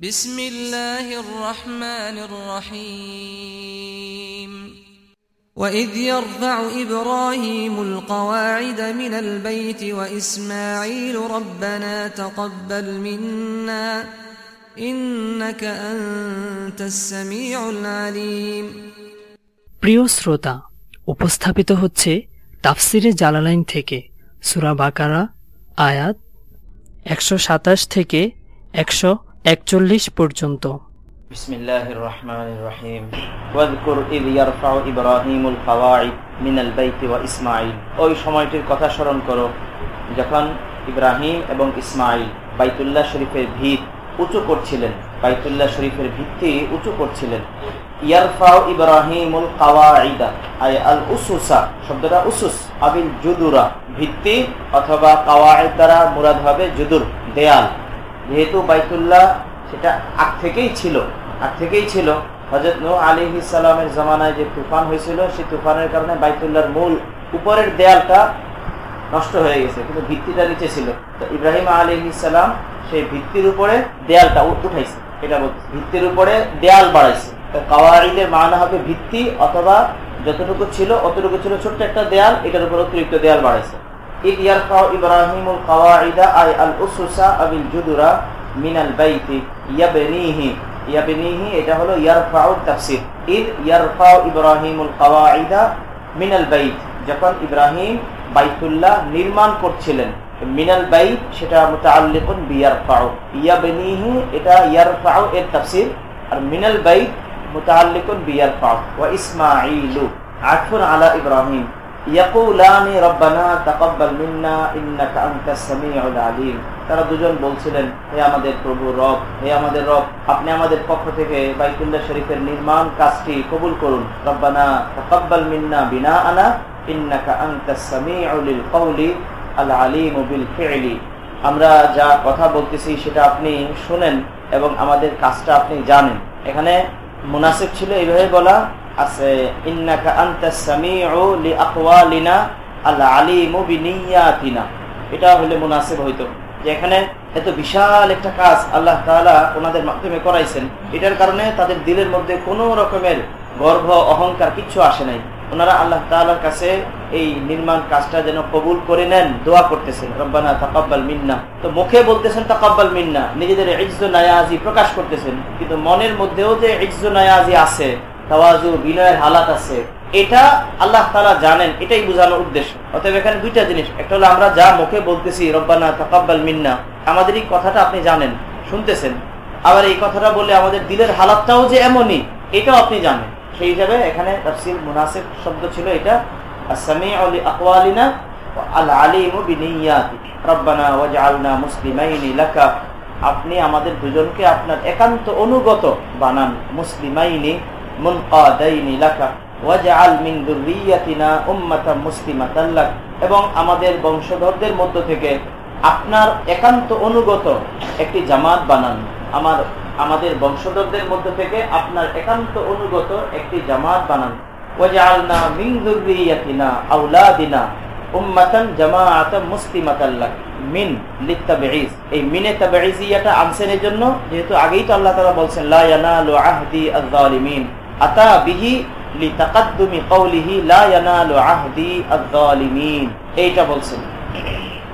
بسم الله الرحمن الرحيم وإذ يرفع إبراهيم القواعد من البيت وإسماعيل ربنا تقبل منا إنك أنت السميع العليم প্রিয় শ্রোতা উপস্থাপিত হচ্ছে তাফসিরে জালালাইন থেকে সুরা বাকারা আয়াত একশো সাতাশ থেকে একশো একচল্লিশ পর্যন্ত بسم الله الرحمن الرحيم واذكر إذ يرفع إبراهيم القواعد من البيت وإسماعيل ওই সময়টির কথা স্মরণ করো যখন ইব্রাহিম এবং ইসমাইল বাইতুল্লাহ শরীফের ভিত উঁচু করছিলেন বাইতুল্লাহ শরীফের ভিত্তি উঁচু করছিলেন ইয়ারফাও ইব্রাহিমুল কাওয়াইদা আই আল উসুসা শব্দটা উসুস আবিল জুদুরা ভিত্তি অথবা কাওয়াইদ দ্বারা মুরাদ হবে জুদুর দেয়াল যেহেতু বাইতুল্লাহ সেটা আগ থেকেই ছিল, আগ থেকেই ছিল। হজরত নৌ আলী ইসালামের জমানায় যে তুফান হয়েছিল, সেই তুফানের কারণে বাইতুল্লাহর মূল উপরের দেয়ালটা নষ্ট হয়ে গেছে, কিন্তু ভিত্তিটা নিচে ছিল। তো ইব্রাহিম আলী ইসালাম সেই ভিত্তির উপরে দেয়ালটা উঠাইছে। এটা বলছে, ভিত্তির উপরে দেয়াল বাড়াইছে। তো কাওয়ারিদের মানা হবে ভিত্তি অথবা যতটুকু ছিল, অতটুকু ছিল ছোট্ট একটা দেয়াল, এটার উপর অতিরিক্ত দেয়াল বাড়াইছে। إذ يرفع إبراهيم القواعد أي الأسس أو الجدر من البيت يبنيه يبنيه এটা হলো ইয়ারফাউ তাফসীর إذ يرفع إبراهيم القواعد من البيت যখন ইব্রাহিম বাইতুল্লাহ নির্মাণ করছিলেন মিনাল বাইত সেটা মুতাআল্লিকুন বিয়ারফাউ ইয়াবনিহি এটা ইয়ারফাউ এর তাফসীর আর মিনাল বাইত মুতাআল্লিকুন বিয়ারফাউ ওয়া ইসমাঈলু আতফুন আলা ইব্রাহিম ইয়াকুলানি রব্বানা তাকাব্বাল মিন্না ইন্নাকা আনতাস আলিম। তারা দুজন বলছিলেন, হে আমাদের প্রভু রব, হে আমাদের রব, আপনি আমাদের পক্ষ থেকে বাইতুল্লাহ শরীফের নির্মাণ কাজটি কবুল করুন। রব্বানা তাকাব্বাল মিন্না বিনা আনা ইন্নাকা আনতাস সামিউল কওলি আল আলিম বিল ফি'লি আমরা যা কথা বলতেছি সেটা আপনি শুনেন এবং আমাদের কাজটা আপনি জানেন। এখানে মুনাসিব ছিল এইভাবে বলা আছে এটা হলে মুনাসিব হইতো। এখানে এত বিশাল একটা কাজ আল্লাহ ওনাদের মাধ্যমে করাইছেন, এটার কারণে তাদের দিলের মধ্যে কোনো রকমের গর্ব, অহংকার কিচ্ছু আসে নাই। ওনারা আল্লাহ তাআলার কাছে এই নির্মাণ কাজটা যেন কবুল করে নেন, দোয়া করতেছেন, রব্বানা তাকাব্বাল মিন্না। তো মুখে বলতেছেন, তাকাব্বাল মিন্না। নিজেদের ইজ্জ নায়াজি প্রকাশ করতেছেন, কিন্তু মনের মধ্যেও যে ইজ্জ নায়াজি আছে বিনয়ের হালাত আছে। এটা আল্লাহ জানেন, এটাই বোঝানোর উদ্দেশ্য। অতএব এখানে দুইটা জিনিস। একটা হলো আমরা যা মুখে বলতেছি, রব্বানা তাকাব্বাল মিন্না আমাদের এই কথাটা আপনি জানেন, শুনতেছেন। আবার এই কথাটা বলে আমাদের দিলের হালাতটাও যে এমনই, এটাও আপনি জানেন। সেই হিসাবে এখানে তাফসীর মুনাসিব শব্দ ছিল এটা, আস-সামিউ লি আকওয়ালিনা ওয়া আল আলিমু রব্বানা আপনি আমাদের দুজনকে আপনার একান্ত অনুগত বানান, মুসলিমাইনি মুনকাদাইনি লাকা, ওয়াজআল মিন যুররিয়াতিনা উম্মাতাম মুসলিমাতাল লাক। এবং আমাদের বংশধরদের মধ্য থেকে আপনার একান্ত অনুগত একটি জামাত বানান। আমার, আমাদের বংশধরদের মধ্য থেকে আপনার একান্ত অনুগত একটি জামাত বানান। ওয়াজআলনা মিন যুররিয়াতিনা আওলাদিনা উম্মাতান জামাআতাম মুসলিমাতাল লাক। মিন লিত্তাবিঈস এই মিনে তাবিঈজিয়াটা আনছেন এর জন্য যেহেতু আগেই তো আল্লাহ তাআলা বলছেন, লা ইয়ানালু আহদি আয-যালিমিন আতা বিহি লিতাকাদ্দুমি কওলিহি লা ইয়ানালু আহদি আয-যালিমিন এইটা বলছেন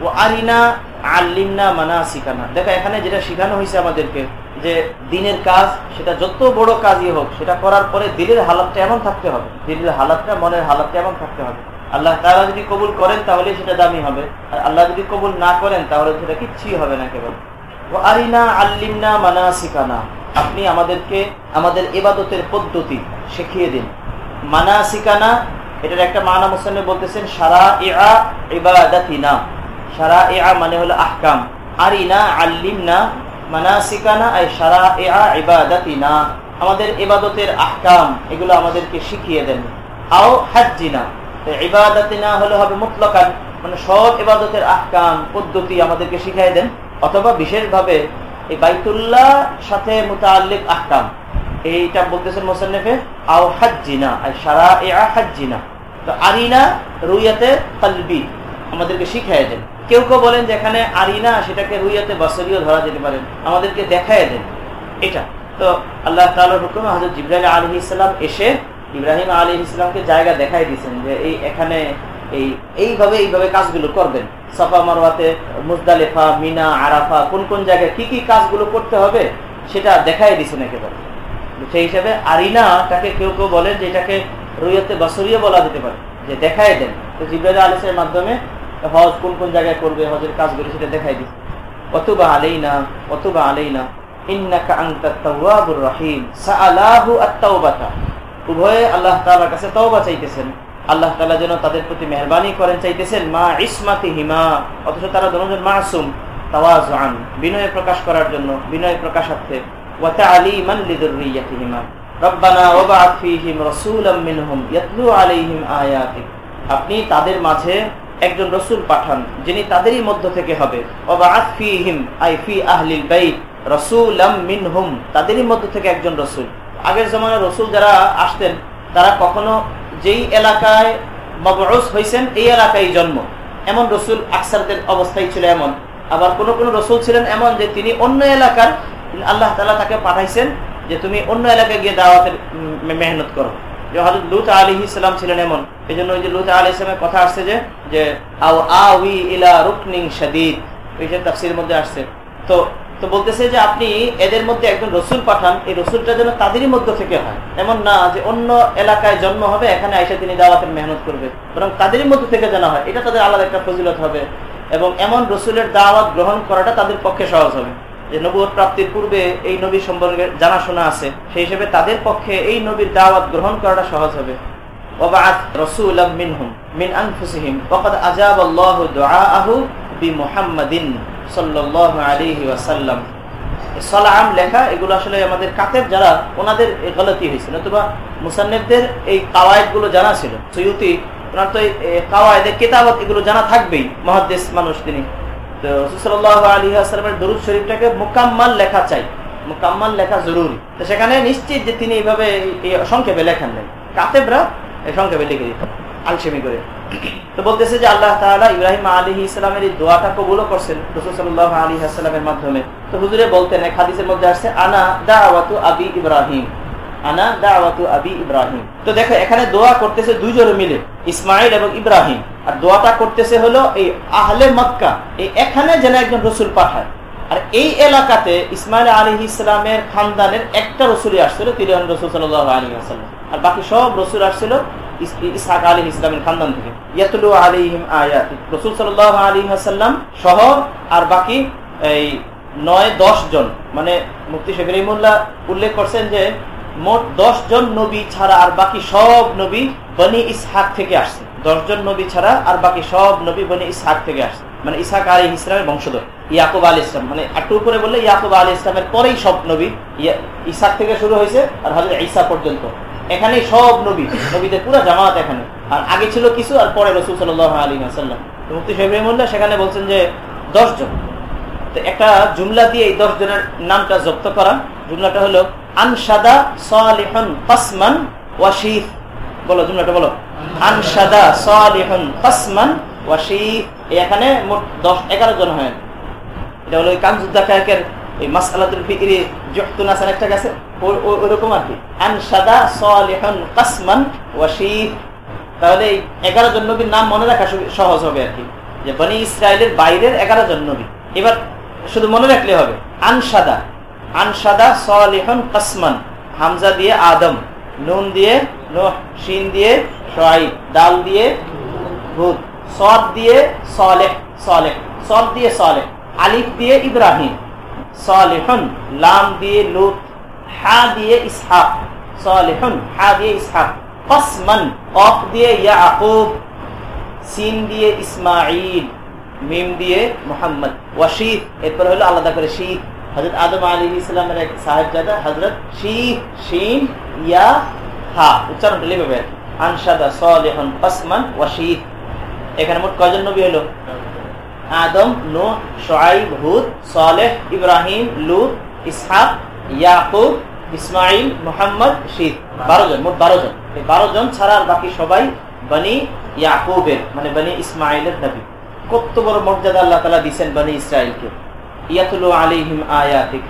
ও আরিনা আল্লিমনা মানাসিকানা। দেখো, এখানে যেটা শেখানো হয়েছে আমাদেরকে, যে দিনের কাজ, সেটা যত বড় কাজই হোক, সেটা করার পরে দিলের হালাতটা এমন থাকতে হবে। দিলের হালাতটা, মনের হালাতটা এমন থাকতে হবে। আল্লাহ তাআলা যদি কবুল করেন তাহলে সেটা দামি হবে। আর আল্লাহ যদি কবুল না করেন, তাহলে সেটা কিচ্ছুই হবে না কেবল। ও আরিনা আল্লিমনা মানাসিকানা। আপনি আমাদেরকে, আমাদের এবাদতের পদ্ধতি শিখিয়ে দিন। মানাসিকানা, এটার একটা মানা মুসলিমে বলতেছেন সারা ইয়া ইবাদাতিনা। সারা ইয়া মানে হলো আহকাম। আরিনা আল্লিমনা, মানাসিকানা, আই সারা ইয়া ইবাদাতিনা। আমাদের ইবাদতের আহকাম, এগুলো আমাদেরকে শিখিয়ে দেন। আও হাজ্জিনা, তো ইবাদাতিনা হলে হবে মুতলাকান মানে সব ইবাদতের আহকাম, পদ্ধতি আমাদেরকে শিখাই দেন। অথবা বিশেষভাবে এই বাইতুল্লাহ সাথে মুতাআল্লিক আহকাম। এইটা বলতেছেন মোসান্নেফে, আও হাজ্জিনা আর সারা এ হাজ্জিনা। তো আরিনা রুইয়াতে কালবি আমাদেরকে শিখাই দেন। কেউ কেউ বলেন যে এখানে আরিনা সেটাকে রুইয়াতে বসরিও ধরা যেতে পারেন আমাদেরকে দেখায় দেন। এটা। তো আল্লাহ তালার হুকুম হজরত জিব্রাহিম আলী ইসলাম এসে ইব্রাহিম আলী ইসলামকে জায়গা দেখাই দিয়েছেন যে এই এখানে এই, এইভাবে এইভাবে কাজগুলো করবেন। সফা মারওয়াতে, মুজদালেফা, মিনা, আরাফা, কোন কোন জায়গায় কি কি কাজগুলো করতে হবে, সেটা দেখাই দিয়েছেন একেবারে। সেই হিসাবে আরিনাটাকে কেউ কেউ বলেন যে এটাকে রুইয়াতে বসরিয়ে বলা যেতে পারে, যে দেখাই দেন। তো জিব্রাহিম আলিসের মাধ্যমে হজ কোন কোন জায়গায় করবে, হজের কাজগুলো সেটা দেখাই দিচ্ছে অতুবা আলেই না অতুবা আলেই না উভয়ে আল্লাহ তাআলার কাছে তওবা চাইতেছেন। আল্লাহ তালা যেন তাদের প্রতি মেহেরবানি করেন, চাইতেছেন, মা ইসমাতি হিমা অথচ তারা দুজন মাসুম, তাওয়াজুআন, বিনয় প্রকাশ করার জন্য, বিনয় প্রকাশার্থে। ওয়া তা'লিমান লিদুররিয়াতিহিমা রব্বানা ওয়াবআথ ফীহিম রাসূলাম মিনহুম ইয়াতলু আলাইহিম আয়াতিক আপনি তাদের মাঝে একজন রসুল পাঠান, যিনি তাদেরই মধ্য থেকে হবে। ওয়াবআথ ফীহিম, আই ফি আহলিল বাইত, রাসূলাম মিনহুম, তাদেরই মধ্য থেকে একজন রসুল। আগের জমানায় রসুল যারা আসতেন, তারা কখনো যেই এলাকায় মবরস হয়েছেন এই এলাকায় জন্ম। এমন রসুল আকসারদের অবস্থায় ছিল এমন। আবার কোন কোন রসুল ছিলেন এমন যে তিনি অন্য এলাকার আল্লাহ তালা তাকে পাঠাইছেন যে তুমি অন্য এলাকায় গিয়ে দাওয়াতের মেহনত করো। যে হজরত লুত আলী ইসলাম ছিলেন এমন। এই জন্য ওই যে লুত আলী ইসলামের কথা আসছে যে যে, আও আউই ইলা রুকনিং শাদিদ। এই যে তাফসির মধ্যে আসছে। তো তো বলতেছে যে আপনি এদের মধ্যে একজন রসুল পাঠান, এই রসুলটা যেন তাদেরই মধ্য থেকে হয়। এমন না যে অন্য এলাকায় জন্ম হবে, এখানে আইসা তিনি দাওয়াতের মেহনত করবে। বরং তাদেরই মধ্য থেকে জানা হয়, এটা তাদের আলাদা একটা ফজিলত হবে। এবং এমন রসুলের দাওয়াত গ্রহণ করাটা তাদের পক্ষে সহজ হবে। যে নবুয় প্রাপ্তির পূর্বে এই নবী সম্পর্কে জানাশোনা আছে, সেই হিসেবে তাদের পক্ষে এই নবীর দাওয়াত গ্রহণ করাটা সহজ হবে। মিনহুম, মিন আজাব আল্লাহু বি বিমুহাম্মাদিন। লেখা, এগুলো আসলে আমাদের যারা, ওনাদের গলতি হয়েছিল অথবা মুসান্নেবদের এই জানা ছিল। ওনার তো কাওয়ায়দের কেতাবত এগুলো জানা থাকবেই মহাদেশ মানুষ তিনি। তো সুসল্লাহ আলী দরুদ শরীফটাকে মোকাম্মাল লেখা চাই। মোকাম্মাল লেখা জরুরি। তো সেখানে নিশ্চিত যে তিনি এইভাবে সংক্ষেপে লেখেন নেন কাতেবরা সংক্ষেপে লিখে দিত, আলসেমি করে। তো বলতেছে যে আল্লাহ তাআলা ইব্রাহিম আলী ইসলামের এই দোয়াটা কবুলও করছেন রসুল সাল্লাহ আলী আসসালামের মাধ্যমে। তো হুজুরে বলতেন, এক হাদিসের মধ্যে আসছে, আনা দাওয়াতু আবি ইব্রাহিম। আনা দাওয়াতু আবি ইব্রাহিম। তো দেখো, এখানে দোয়া করতেছে দুইজনে মিলে ইসমাইল এবং ইব্রাহিম। আর দোয়াটা করতেছে হলো এই আহলে মক্কা, এই এখানে যেন একজন রসুল পাঠায়। আর এই এলাকাতে ইসমাইল আলী ইসলামের খানদানের একটা রসুলই আসছিল, তিনি রসুল সাল্লাহ আলী আসাল্লাম আর বাকি সব রসুল আসছিল ইসহাক আলী ইসলামের খানদান থেকে। ইয়াতুলু আলিহিম আয়াত। রসুল আলী আসাল্লাম সহ আর বাকি এই নয়, দশ জন মানে শেখ রহিমুল্লাহ উল্লেখ করছেন যে মোট দশ জন নবী ছাড়া আর বাকি সব নবী বনি ইসহাক থেকে আসছে। নবী ছাড়া আর বাকি সব নবী বনি ইসহাক থেকে আসছে। মানে ইসহাক আলী ইসলামের বংশধর, ইয়াকুব ইসলাম। মানে একটু উপরে বললে ইয়াকুব ইসলামের পরেই সব নবী ইসাক থেকে শুরু হয়েছে আর হজরত ঈসা পর্যন্ত। এখানে সব নবী, নবীদের পুরো জামাত এখানে। আর আগে ছিল কিছু, আর পরে রসুল সাল আলী আসাল্লাম মুক্তি সেখানে বলছেন যে, দশ জন। তো একটা জুমলা দিয়ে এই দশ জনের নামটা জব্দ করা। জুমলাটা হলো, আনসাদা সালিহন কাসমান ওয়াশিফ বলো জুমলাটা বলো। আনসাদা সালিহন কাসমান ওয়াশিফ এখানে মোট দশ, এগারো জন হয়। এটা হলো কানজুদ্দা খায়কের এই মাসালাতুল ফিকরি জুহতুন আসান একটা গেছে। ওইরকম আর কি। আনসাদা সালিহন কাসমান ওয়াশিফ তাহলে এগারো জন নবীর নাম মনে রাখা সহজ হবে আর কি। যে বনি ইসরায়েলের বাইরের এগারো জন নবী। এবার শুধু মনে রাখলে হবে। আনসাদা। আনসাদা সালিহন কাসমান। হামজা দিয়ে আদম। নুন দিয়ে নোহ। শিন দিয়ে সোয়াইব ডাল দিয়ে হুদ সদ দিয়ে সলেহ। সলেহ। সদ দিয়ে সলেহ। আলিফ দিয়ে ইব্রাহিম। সালেহন। লাম দিয়ে লুত। হা দিয়ে ইসহাক, সালেহন হা দিয়ে ইসহাক। কসমান অফ দিয়ে ইয়াকুব, সিন দিয়ে ইসমাইল মিম দিয়ে মোহাম্মদ। ওয়াশিদ এরপর হলো আলাদা করে শীত। হজরত আদম আলী ইসলামের এক সাহেবজাদা হজরত শীত, শিন, ইয়া, হা উচ্চারণ লিখবে আনসাদা সালেহন কসমান ওয়াশিদ এখানে মোট কয়জন নবী হলো? আদম নো শোয়াইব হুদ, সালেহ, ইব্রাহিম, লুত, ইসহাক ইয়াকুব ইসমাইল মোহাম্মদ, শীত। বারো জন, মোট বারো জন। বারো জন ছাড়া আর বাকি সবাই বনি ইয়াকুবের মানে বনি ইসমাইলের নবী কত বড় মর্যাদা আল্লাহ তালা দিচ্ছেন বনি ইসরায়েলকে ইয়াতুলু আলিহিম আয়াতিক।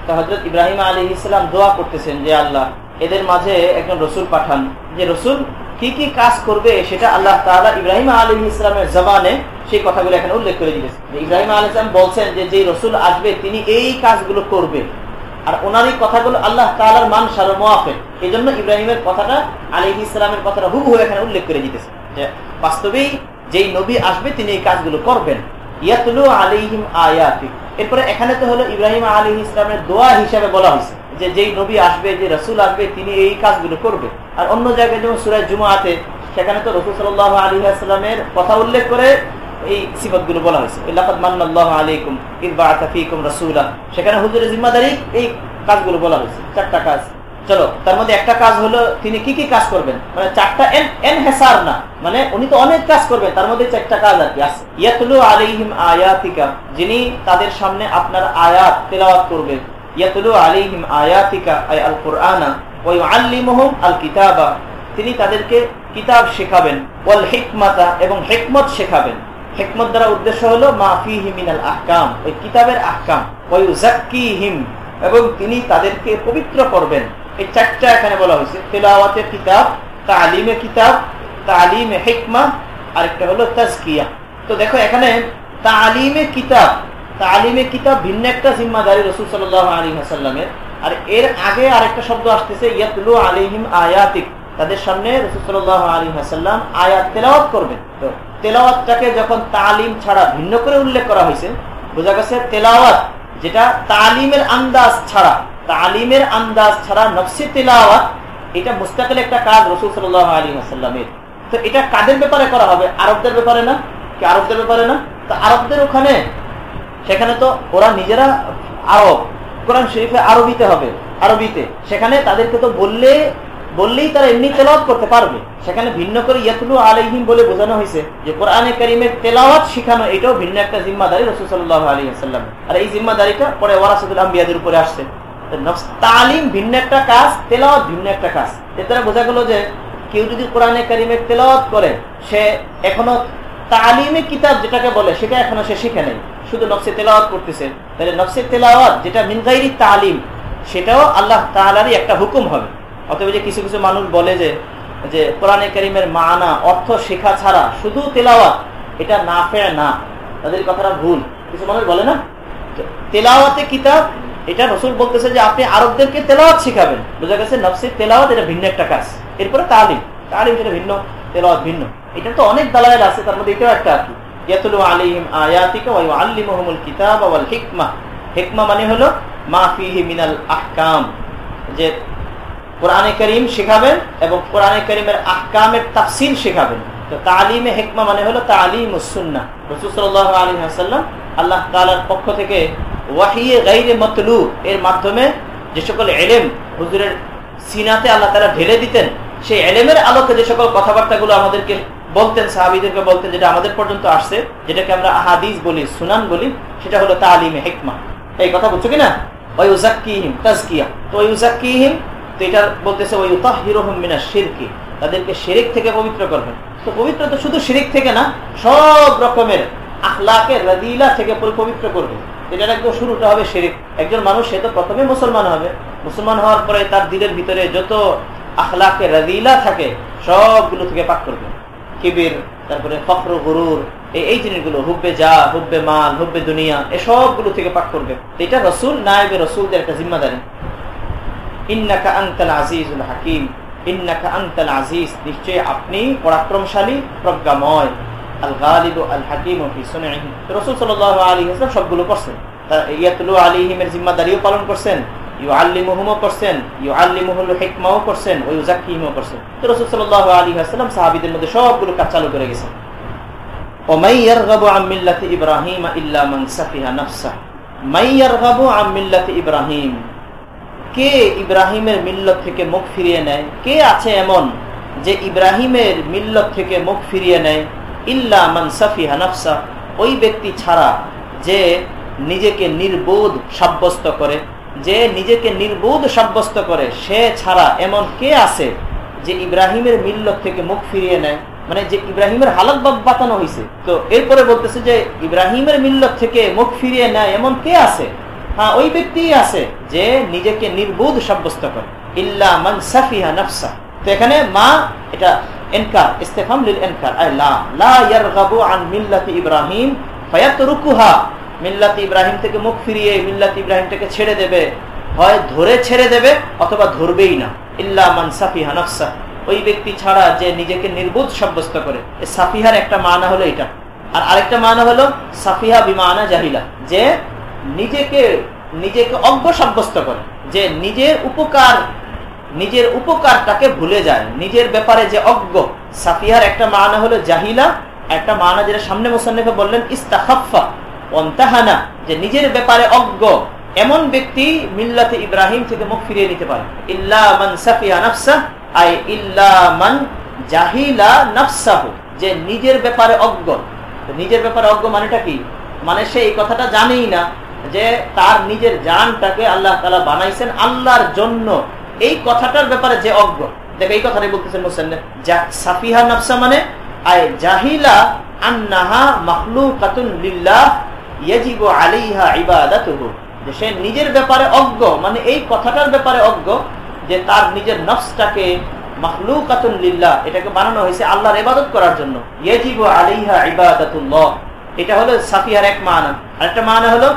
ইব্রাহিম আলী ইসলাম দোয়া করতেছেন যে আল্লাহ, এদের মাঝে একজন রসুল পাঠান। যে রসুল কি কি কাজ করবে সেটা আল্লাহ তাআলা ইব্রাহিম আলী ইসলামের জবানে সেই কথাগুলো এখানে উল্লেখ করে দিয়েছে ইব্রাহিম আলী ইসলাম বলছেন যে যে রসুল আসবে, তিনি এই কাজগুলো করবে। আর ওনারই কথাগুলো আল্লাহ তালার মান সার মোয়াফেক এই জন্য ইব্রাহিমের কথাটা আলী ইসলামের কথাটা হুবহু এখানে উল্লেখ করে দিতেছে। যে বাস্তবেই যেই নবী আসবে, তিনি এই কাজগুলো করবেন। আলিহিম এরপরে এখানে তো হলো ইব্রাহিম আলী ইসলামের দোয়া হিসাবে বলা হয়েছে। যে যেই নবী আসবে, যে রসুল আসবে, তিনি এই কাজগুলো করবে। আর অন্য জায়গায় যেমন সুরাজ সেখানে তো রসুল সাল আলী আসলামের কথা উল্লেখ করে এই সিফতগুলো বলা হয়েছে। আলাইকুম ইরবাফিকুম রসুলা। সেখানে হুজুরের জিম্মাদারি এই কাজগুলো বলা হয়েছে। চারটা কাজ। চলো, তার মধ্যে একটা কাজ হলো, তিনি কি কি কাজ করবেন? মানে চারটা এনহেসার না। মানে উনি তো অনেক কাজ করবেন, তার মধ্যে চারটা কাজ আর কি। আছে ইয়াতুলু আলাইহিম আয়াতিকা, যিনি তাদের সামনে আপনার আয়াত তেলাওয়াত করবেন ইয়াতুলু আলাইহিম আয়াতিকা আই আল কোরআনা ওই আল্লিমহুম আল কিতাবা তিনি তাদেরকে কিতাব শেখাবেন ওয়াল হিকমাতা এবং হেকমত শেখাবেন। হেকমত দ্বারা উদ্দেশ্য হলো মাফি হিমিনাল আহকাম ওই কিতাবের আহকাম। হিম এবং তিনি তাদেরকে পবিত্র করবেন। এই চারটা এখানে বলা হয়েছে। তেলাওয়াতের কিতাব, তালিমে কিতাব, তালিমে হেকমা, আরেকটা হলো তাজকিয়া। তো দেখো, এখানে তালিমে কিতাব তালিমে কিতাব ভিন্ন একটা জিম্মাদারি রসুল সাল আলী হাসাল্লামের আর এর আগে আরেকটা শব্দ আসতেছে, ইয়াতুলু আলিহিম আয়াতিক তাদের সামনে রসুল সাল আলী হাসাল্লাম আয়াত তেলাওয়াত করবেন। তো তেলাওয়াতটাকে যখন তালিম ছাড়া ভিন্ন করে উল্লেখ করা হয়েছে, বোঝা গেছে তেলাওয়াত যেটা তালিমের আন্দাজ ছাড়া, তালিমের আন্দাজ ছাড়া নফসি তেলাওয়াত, এটা মুস্তাকিল একটা কাজ রসুল সাল্লাহ আলী আসাল্লামের তো এটা কাদের ব্যাপারে করা হবে? আরবদের ব্যাপারে না? কি আরবদের ব্যাপারে না? তো আরবদের ওখানে, সেখানে তো ওরা নিজেরা আরব, কোরআন শরীফে আরবিতে হবে, আরবিতে। সেখানে তাদেরকে তো বললে বললেই তারা এমনি তেলাওয়াত করতে পারবে। সেখানে ভিন্ন করে ইয়াতুলু আলহিম বলে বোঝানো হয়েছে যে কোরআনে করিমের তেলাওয়াত শিখানো, এটাও ভিন্ন একটা জিম্মাদারি রসুল সাল্লাহ আলী আসাল্লাম আর এই জিম্মাদারিটা পরে ওয়ারাসুল আম্বিয়াদের উপরে আসছে। তালিম ভিন্ন একটা কাজ, তেলাওয়াত ভিন্ন একটা কাজ। এর বোঝা গেল যে কেউ যদি কোরআনে কারিমের তেলাওয়াত করে, সে এখনও তালিমে কিতাব যেটাকে বলে, সেটা এখনও সে শিখে নেই। শুধু নকশে তেলাওয়াত করতেছে। তাহলে নকশে তেলাওয়াত যেটা মিনগাইরি তালিম, সেটাও আল্লাহ তালারই একটা হুকুম হবে। অতএব যে কিছু কিছু মানুষ বলে যে যে কোরআনে করিমের মানা, অর্থ শেখা ছাড়া শুধু তেলাওয়াত, এটা না ফের না, তাদের কথাটা ভুল। কিছু মানুষ বলে না? তেলাওয়াতে কিতাব, এটা রসুল বলতেছে যে আপনি আরবদেরকে তেলাওয়াত শিখাবেন। বোঝা গেছে নফসির তেলাওয়াত এটা ভিন্ন একটা কাজ। এরপরে তালিম। তালিম যেটা ভিন্ন, তেলাওয়াত ভিন্ন। এটা তো অনেক দালাইল আছে, তার মধ্যে এটাও একটা আর কি ইয়াতুলু আলিহিম আয়াতিকা ওয়া ইউআল্লিমুহুমুল কিতাব ওয়াল হিকমা। হিকমা মানে হলো মা ফিহি মিনাল আহকাম। যে কোরআনে করিম শেখাবেন এবং কোরআনে করিমের আহকামের তাফসিল শেখাবেন। তো তালিমে হেকমা মানে হলো তালিম সুন্না রসুসল্লাহ আলী হাসাল্লাম আল্লাহ তালার পক্ষ থেকে ওয়াহিয়ে গাইরে মতলু এর মাধ্যমে যে সকল এলেম হুজুরের সিনাতে আল্লাহ তালা ঢেলে দিতেন, সেই এলেমের আলোকে যে সকল কথাবার্তাগুলো আমাদেরকে বলতেন, সাহাবিদেরকে বলতেন, যেটা আমাদের পর্যন্ত আসছে, যেটাকে আমরা আহাদিস বলি, সুনান বলি, সেটা হলো তালিমে হেকমা। এই কথা বলছো কিনা? ওই উজাক্কিহিম তাজকিয়া তো ওই উজাক্কিহিম তো এটা বলতেছে ওই উতাহিরহমিনা শিরকি তাদেরকে শিরিক থেকে পবিত্র করবেন। তো পবিত্র তো শুধু শিরিক থেকে না, সব রকমের আখলাকে রাদিলা থেকে পবিত্র করবে। এটার একদম শুরুটা হবে শিরিক। একজন মানুষ, সে তো প্রথমে মুসলমান হবে। মুসলমান হওয়ার পরে তার দিলের ভিতরে যত আখলাকে রাদিলা থাকে, সবগুলো থেকে পাক করবে। কিবির, তারপরে ফখর, গরুর, এই জিনিসগুলো, হুব্বে যা, হুব্বে মাল, হুব্বে দুনিয়া এসবগুলো থেকে পাক করবে। এটা রসুল না নায়বে রসুলদের একটা জিম্মাদারি। ইন্নাকা আন্তাল আজিজুল হাকিম, ইন্নাকা আন্তাল আজিজ, নিশ্চয়ই আপনি পরাক্রমশালী, প্রজ্ঞাময়। আল গালিব আল হাকিম রসুল সাল আলী হাসলাম সবগুলো করছেন। ইয়াতুল আলিহিমের জিম্মাদারিও পালন করছেন ইউ আল্লি মহুমও করছেন ইউ আল্লি মহুল হেকমাও করছেন ওই উজাকিমও করছেন। তো রসুল সাল আলী আসসালাম সাহাবিদের মধ্যে সবগুলো কাজ চালু করে গেছেন। ইব্রাহিম ইল্লা মানসাফিহা নফসা মাইয়ার গাবু আমিল্লাতে ইব্রাহিম। কে ইব্রাহিমের মিল্লত থেকে মুখ ফিরিয়ে নেয়? কে আছে এমন যে ইব্রাহিমের মিল্লত থেকে মুখ ফিরিয়ে নেয়? ইল্লা মানসাফি হানাফসা ওই ব্যক্তি ছাড়া যে নিজেকে নির্বোধ সাব্যস্ত করে, যে নিজেকে নির্বোধ সাব্যস্ত করে, সে ছাড়া এমন কে আছে যে ইব্রাহিমের মিল্লত থেকে মুখ ফিরিয়ে নেয়? মানে যে ইব্রাহিমের হালত বাতানো হয়েছে তো এরপরে বলতেছে যে ইব্রাহিমের মিল্লত থেকে মুখ ফিরিয়ে নেয় এমন কে আছে? হ্যাঁ ওই ব্যক্তি আছে যে নিজেকে নির্বোধ সাব্যস্ত করে। ইল্লা মান সাফিহা তো এখানে মা, এটা এনকার, ইস্তেফাম লিল এনকার আই লা লা ইয়ারগাবু আন মিল্লাতি ইব্রাহিম, ফায়াতরুকুহা। মিল্লাতি ইব্রাহিম থেকে মুখ ফিরিয়ে, মিল্লাতি ইব্রাহিমটাকে ছেড়ে দেবে। হয় ধরে ছেড়ে দেবে, অথবা ধরবেই না। ইল্লা মান সাফিহা ওই ব্যক্তি ছাড়া যে নিজেকে নির্বোধ সাব্যস্ত করে। সাফিহার একটা মানা হলো এটা। আর আরেকটা মানা হলো সাফিহা বিমানা জাহিলা। যে নিজেকে নিজেকে অজ্ঞ সাব্যস্ত করে, যে নিজের উপকার, নিজের উপকারটাকে ভুলে যায়। নিজের ব্যাপারে যে অজ্ঞ সাফিহার একটা মানা হলো জাহিলা, একটা মানা যেটা সামনে মোসান্নেফে বললেন ইস্তাহাফা অন্তাহানা যে নিজের ব্যাপারে অজ্ঞ, এমন ব্যক্তি মিল্লাতে ইব্রাহিম থেকে মুখ ফিরিয়ে নিতে পারে। ইল্লা মান সাফিয়া নাফসা, আই ইল্লা মান জাহিলা নাফসাহু, যে নিজের ব্যাপারে অজ্ঞ। নিজের ব্যাপারে অজ্ঞ মানেটা কি? মানে সে এই কথাটা জানেই না যে তার নিজের জানটাকে আল্লাহ তালা বানাইছেন আল্লাহর জন্য। এই কথাটার ব্যাপারে যে অজ্ঞ, দেখ এই কথাটাই বলতেছেন মুসেন সাফিহা নাফসা মানে আয় জাহিলা আন্নাহা মাহলুকাতুন লিল্লাহ ইয়াজিবু আলাইহা ইবাদাতুহু। যে সে নিজের ব্যাপারে অজ্ঞ মানে এই কথাটার ব্যাপারে অজ্ঞ, যে তার নিজের নফসটাকে মাহলুকাতুন লিল্লাহ, এটাকে বানানো হয়েছে আল্লাহর ইবাদত করার জন্য। ইয়াজিবু আলাইহা ইবাদাতুল্লাহ। এটা হলো সাফিহার এক মানা। আরেকটা মানা হলো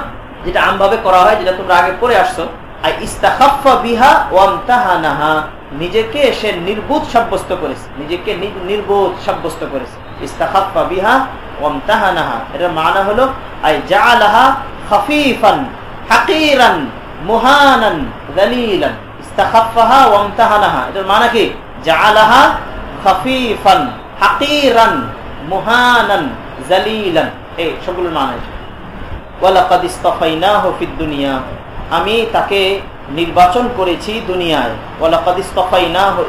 যেটা আমভাবে করা হয়, যেটা তোমরা আগে পড়ে আসছো আর ইস্তাখাফা বিহা ওয়ামতাহানাহা নিজেকে সে নির্বোধ সাব্যস্ত করেছে। নিজেকে নির্বোধ সাব্যস্ত করেছে। ইস্তাখাফা বিহা ওয়ামতাহানাহা এটার মানা হলো, আই জাআলাহা খাফিফান, হাকিরান, মুহানান, যালিলান। ইস্তাখাফাহা ওয়ামতাহানাহা এটার মানা কি? জাআলাহা খাফিফান, হাকিরান, মুহানান জালিলান এই সবগুলোর মানা ওয়ালাকাদ ইস্তাফাইনাহু ফিদ দুনিয়া। আমি তাকে নির্বাচন করেছি দুনিয়ায়।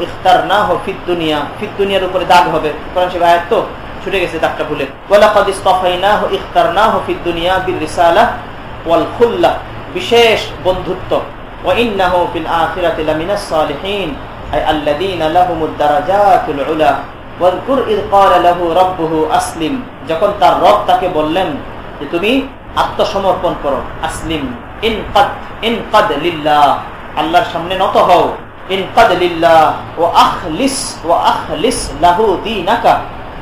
ইখতারনাহু ফিদ দুনিয়া। দুনিয়ার উপরে দাগ হবে। তো? ছুটে গেছে দাগটা ভুলে। ফিদ দুনিয়া বিশেষ বন্ধুত্ব। যখন তার রব তাকে বললেন যে, তুমি আত্মসমর্পণ করো। আসলিম লিল্লাহ। আল্লাহর সামনে নত হও। লিল্লাহ। ও আখলিস ও আখলিস লাহু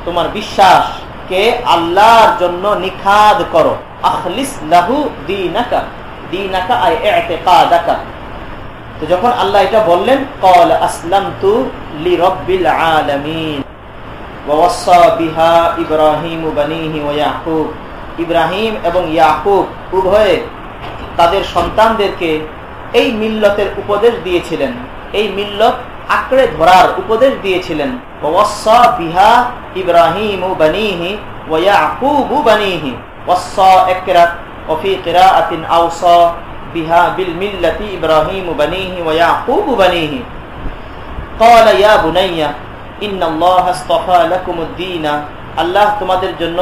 তোমার বিশ্বাস কে আল্লাহর জন্য নিখাদ করো। আখলিস লাহু দীনাকা। দীনাকা আই ইতিকাদাকা তো যখন আল্লাহ এটা বললেন, কল আসলাম তু লি রব্বিল আলামিন। ওয়াসা বিহা ইব্রাহিম ওয়া ইয়াকুব। ইব্রাহিম এবং ইয়াকুব উভয়ে তাদের সন্তানদেরকে এই মিল্লতের উপদেশ দিয়েছিলেন এই মিল্লত আঁকড়ে ধরার উপদেশ দিয়েছিলেন বিহা ইব্রাহিম বানিহি ওয়াকুবু বানিহি একরাত وفي قراءة أوصى بها بالملة إبراهيم بنيه ويعقوب بنيه قال يا بني إن الله اصطفى لكم الدين আল্লাহ তোমাদের জন্য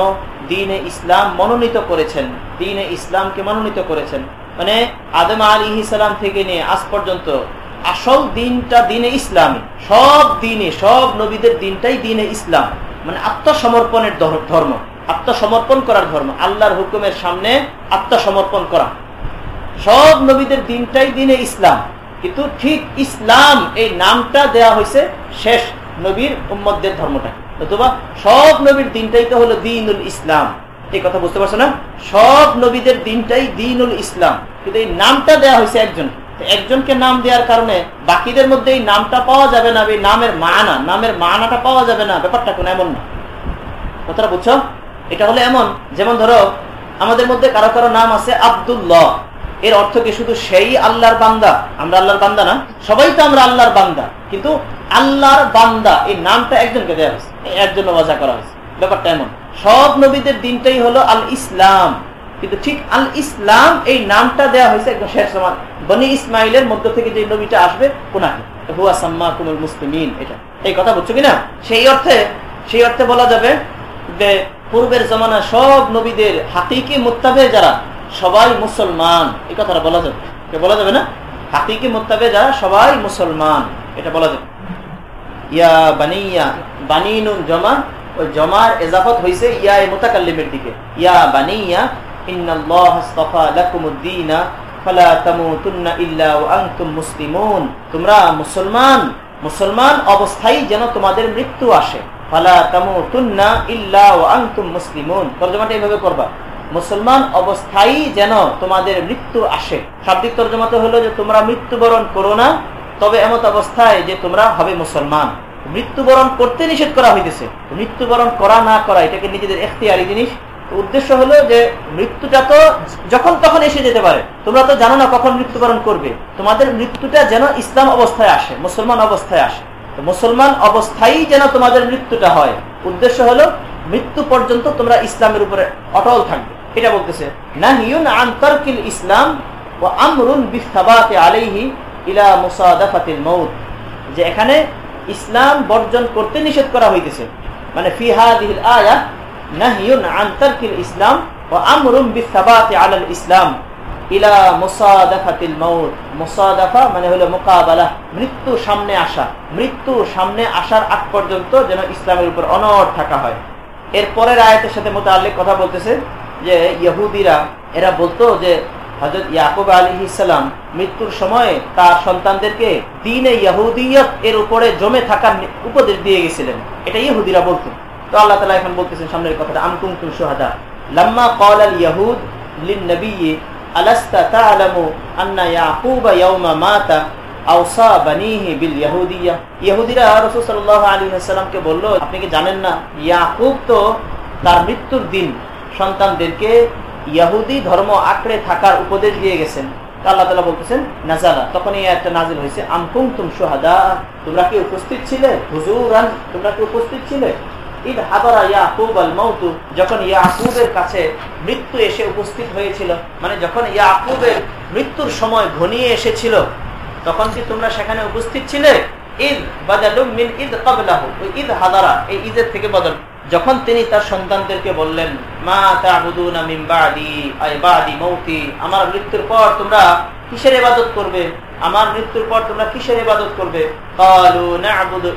দিনে ইসলাম মনোনীত করেছেন। দিনে ইসলামকে মনোনীত করেছেন। মানে আদম আলী ইসলাম থেকে নিয়ে আজ পর্যন্ত আসল দিনটা দিনে ইসলামী সব দিনে, সব নবীদের দিনটাই দিনে ইসলাম। মানে আত্মসমর্পণের ধর্ম। আত্মসমর্পণ করার ধর্ম। আল্লাহর হুকুমের সামনে আত্মসমর্পণ করা। সব নবীদের দিনটাই দিনে ইসলাম। কিন্তু ঠিক ইসলাম এই নামটা দেয়া হয়েছে শেষ নবীর উম্মদের ধর্মটা অথবা সব নবীর দিনটাই তো হলো দিনুল ইসলাম। এই কথা বুঝতে পারছ না? সব নবীদের দিনটাই দিনুল ইসলাম। কিন্তু এই নামটা দেওয়া হয়েছে একজন। একজনকে নাম দেওয়ার কারণে বাকিদের মধ্যে এই নামটা পাওয়া যাবে না, এই নামের মানা, নামের মানাটা পাওয়া যাবে না। ব্যাপারটা কোন এমন না। কথাটা বুঝছ? এটা হলো এমন, যেমন ধরো, আমাদের মধ্যে কারও কারও নাম আছে আবদুল্লাহ। এর অর্থ কি? শুধু সেই আল্লাহর বান্দা? আমরা আল্লাহর বান্দা না? সবাই তো আমরা আল্লাহর বান্দা। কিন্তু আল্লাহর বান্দা, এই নামটা একজনকে দেওয়া হয়েছে। একজন ওয়াজা করা হয়েছে। ব্যাপারটা এমন। সব নবীদের দিনটাই হলো আল ইসলাম। কিন্তু ঠিক আল ইসলাম এই নামটা হয়েছে একদম শেষ সমান বনি ইসমাইলের মধ্য থেকে যে নবীটা আসবে কুমুল মুসলিমিন এটা। এই কথা বুঝছ কিনা? সেই অর্থে সেই অর্থে বলা যাবে যে পূর্বের জমানা সব নবীদের হাতিকে মোত্তাবে যারা, সবাই মুসলমান। এই কথাটা বলা যাবে। বলা যাবে না? হাতিকে মোত্তাবে যারা, সবাই মুসলমান। এটা বলা যাবে। ইয়া বানিয়া বানিনুন জমা, ওই জমার এজাফত হয়েছে ইয়া মোতাকাল্লিমের দিকে। ইয়া মুসলমান। অবস্থায় যেন তোমাদের মৃত্যু আসে। এইভাবে করবা মুসলমান অবস্থায় যেন তোমাদের মৃত্যু আসে। শাব্দিক তর্জমাতে হলো যে তোমরা মৃত্যুবরণ করো না, তবে এমত অবস্থায় যে তোমরা হবে মুসলমান। মৃত্যুবরণ করতে নিষেধ করা হইতেছে। মৃত্যুবরণ করা না করা, এটাকে নিজেদের এখতিয়ারি জিনিস। উদ্দেশ্য হলো যে, মৃত্যুটা তো যখন তখন এসে যেতে পারে। তোমরা তো জানো না কখন মৃত্যুবরণ করবে। তোমাদের মৃত্যুটা যেন ইসলাম অবস্থায় আসে, মুসলমান অবস্থায় আসে। মুসলমান অবস্থায় যেন তোমাদের মৃত্যুটা হয়। উদ্দেশ্য হলো, মৃত্যু পর্যন্ত তোমরা ইসলামের উপরে অটল থাকবে। এটা বলতেছে না হিউন আন্তর্কিল ইসলাম ও আমরুন বিস্তাবাতে আলাইহি ইলা মুসাদাফাতিল মৌত যে এখানে ইসলাম বর্জন করতে নিষেধ করা হইতেছে। মানে ইসলাম ইসলাম ইলা মুসাদাফাতিল মুসাদাফা মানে হলো মোকাবালা মৃত্যু সামনে আসা। মৃত্যু সামনে আসার আগ পর্যন্ত যেন ইসলামের উপর অনড় থাকা হয়। এর পরের আয়াতের সাথে মোতাল্লিক কথা বলতেছে যে, ইহুদিরা, এরা বলতো যে হজরত ইয়াকুব আলী ইসালাম মৃত্যুর সময় তার সন্তানদেরকে দিনে ইয়াহুদিয়ত এর উপরে জমে থাকার উপদেশ দিয়ে গেছিলেন। এটা ইহুদিরা বলতো। তো আল্লাহ তালা এখন বলতেছেন সামনের কথাটা আমকুম তুম সোহাদা লাম্মা কল আল ইয়াহুদ লিন নবী আলাস্তা তাআলামু আন্না ইয়াকুবা ইয়াউমা মাতা আওসা বানিহি বিল ইয়াহুদিয়া ইহুদিরা রাসূল সাল্লাল্লাহু আলাইহি ওয়াসাল্লামকে বলল, আপনি কি জানেন না, ইয়াকুব তো তার মৃত্যুর দিন সন্তানদেরকে ইয়াহুদি ধর্ম আঁকড়ে থাকার উপদেশ দিয়ে গেছেন। আল্লাহ তালা বলতেছেন নাজালা তখন এই একটা নাজিল হয়েছে। আমকুম তুম সোহাদা তোমরা কি উপস্থিত ছিলে? হুজুরান, তোমরা কি উপস্থিত ছিলে? ঈদ ইয়াকুব আল মৌতু যখন ইয়াকুবের কাছে মৃত্যু এসে উপস্থিত হয়েছিল মানে যখন ইয়াকুবের মৃত্যুর সময় ঘনিয়ে এসেছিল, তখন কি তোমরা সেখানে উপস্থিত ছিলে? ঈদ বাদালুম মিন ঈদ কাবলাহু। ঈদ হাদারা, এই ঈদের থেকে বদল যখন তিনি তার সন্তানদেরকে বললেন, মা মৌতি, আমার মৃত্যুর পর তোমরা কিসের ইবাদত করবে? আমার মৃত্যুর পর তোমরা কিসের ইবাদত করবে? ক্বালু না'বুদু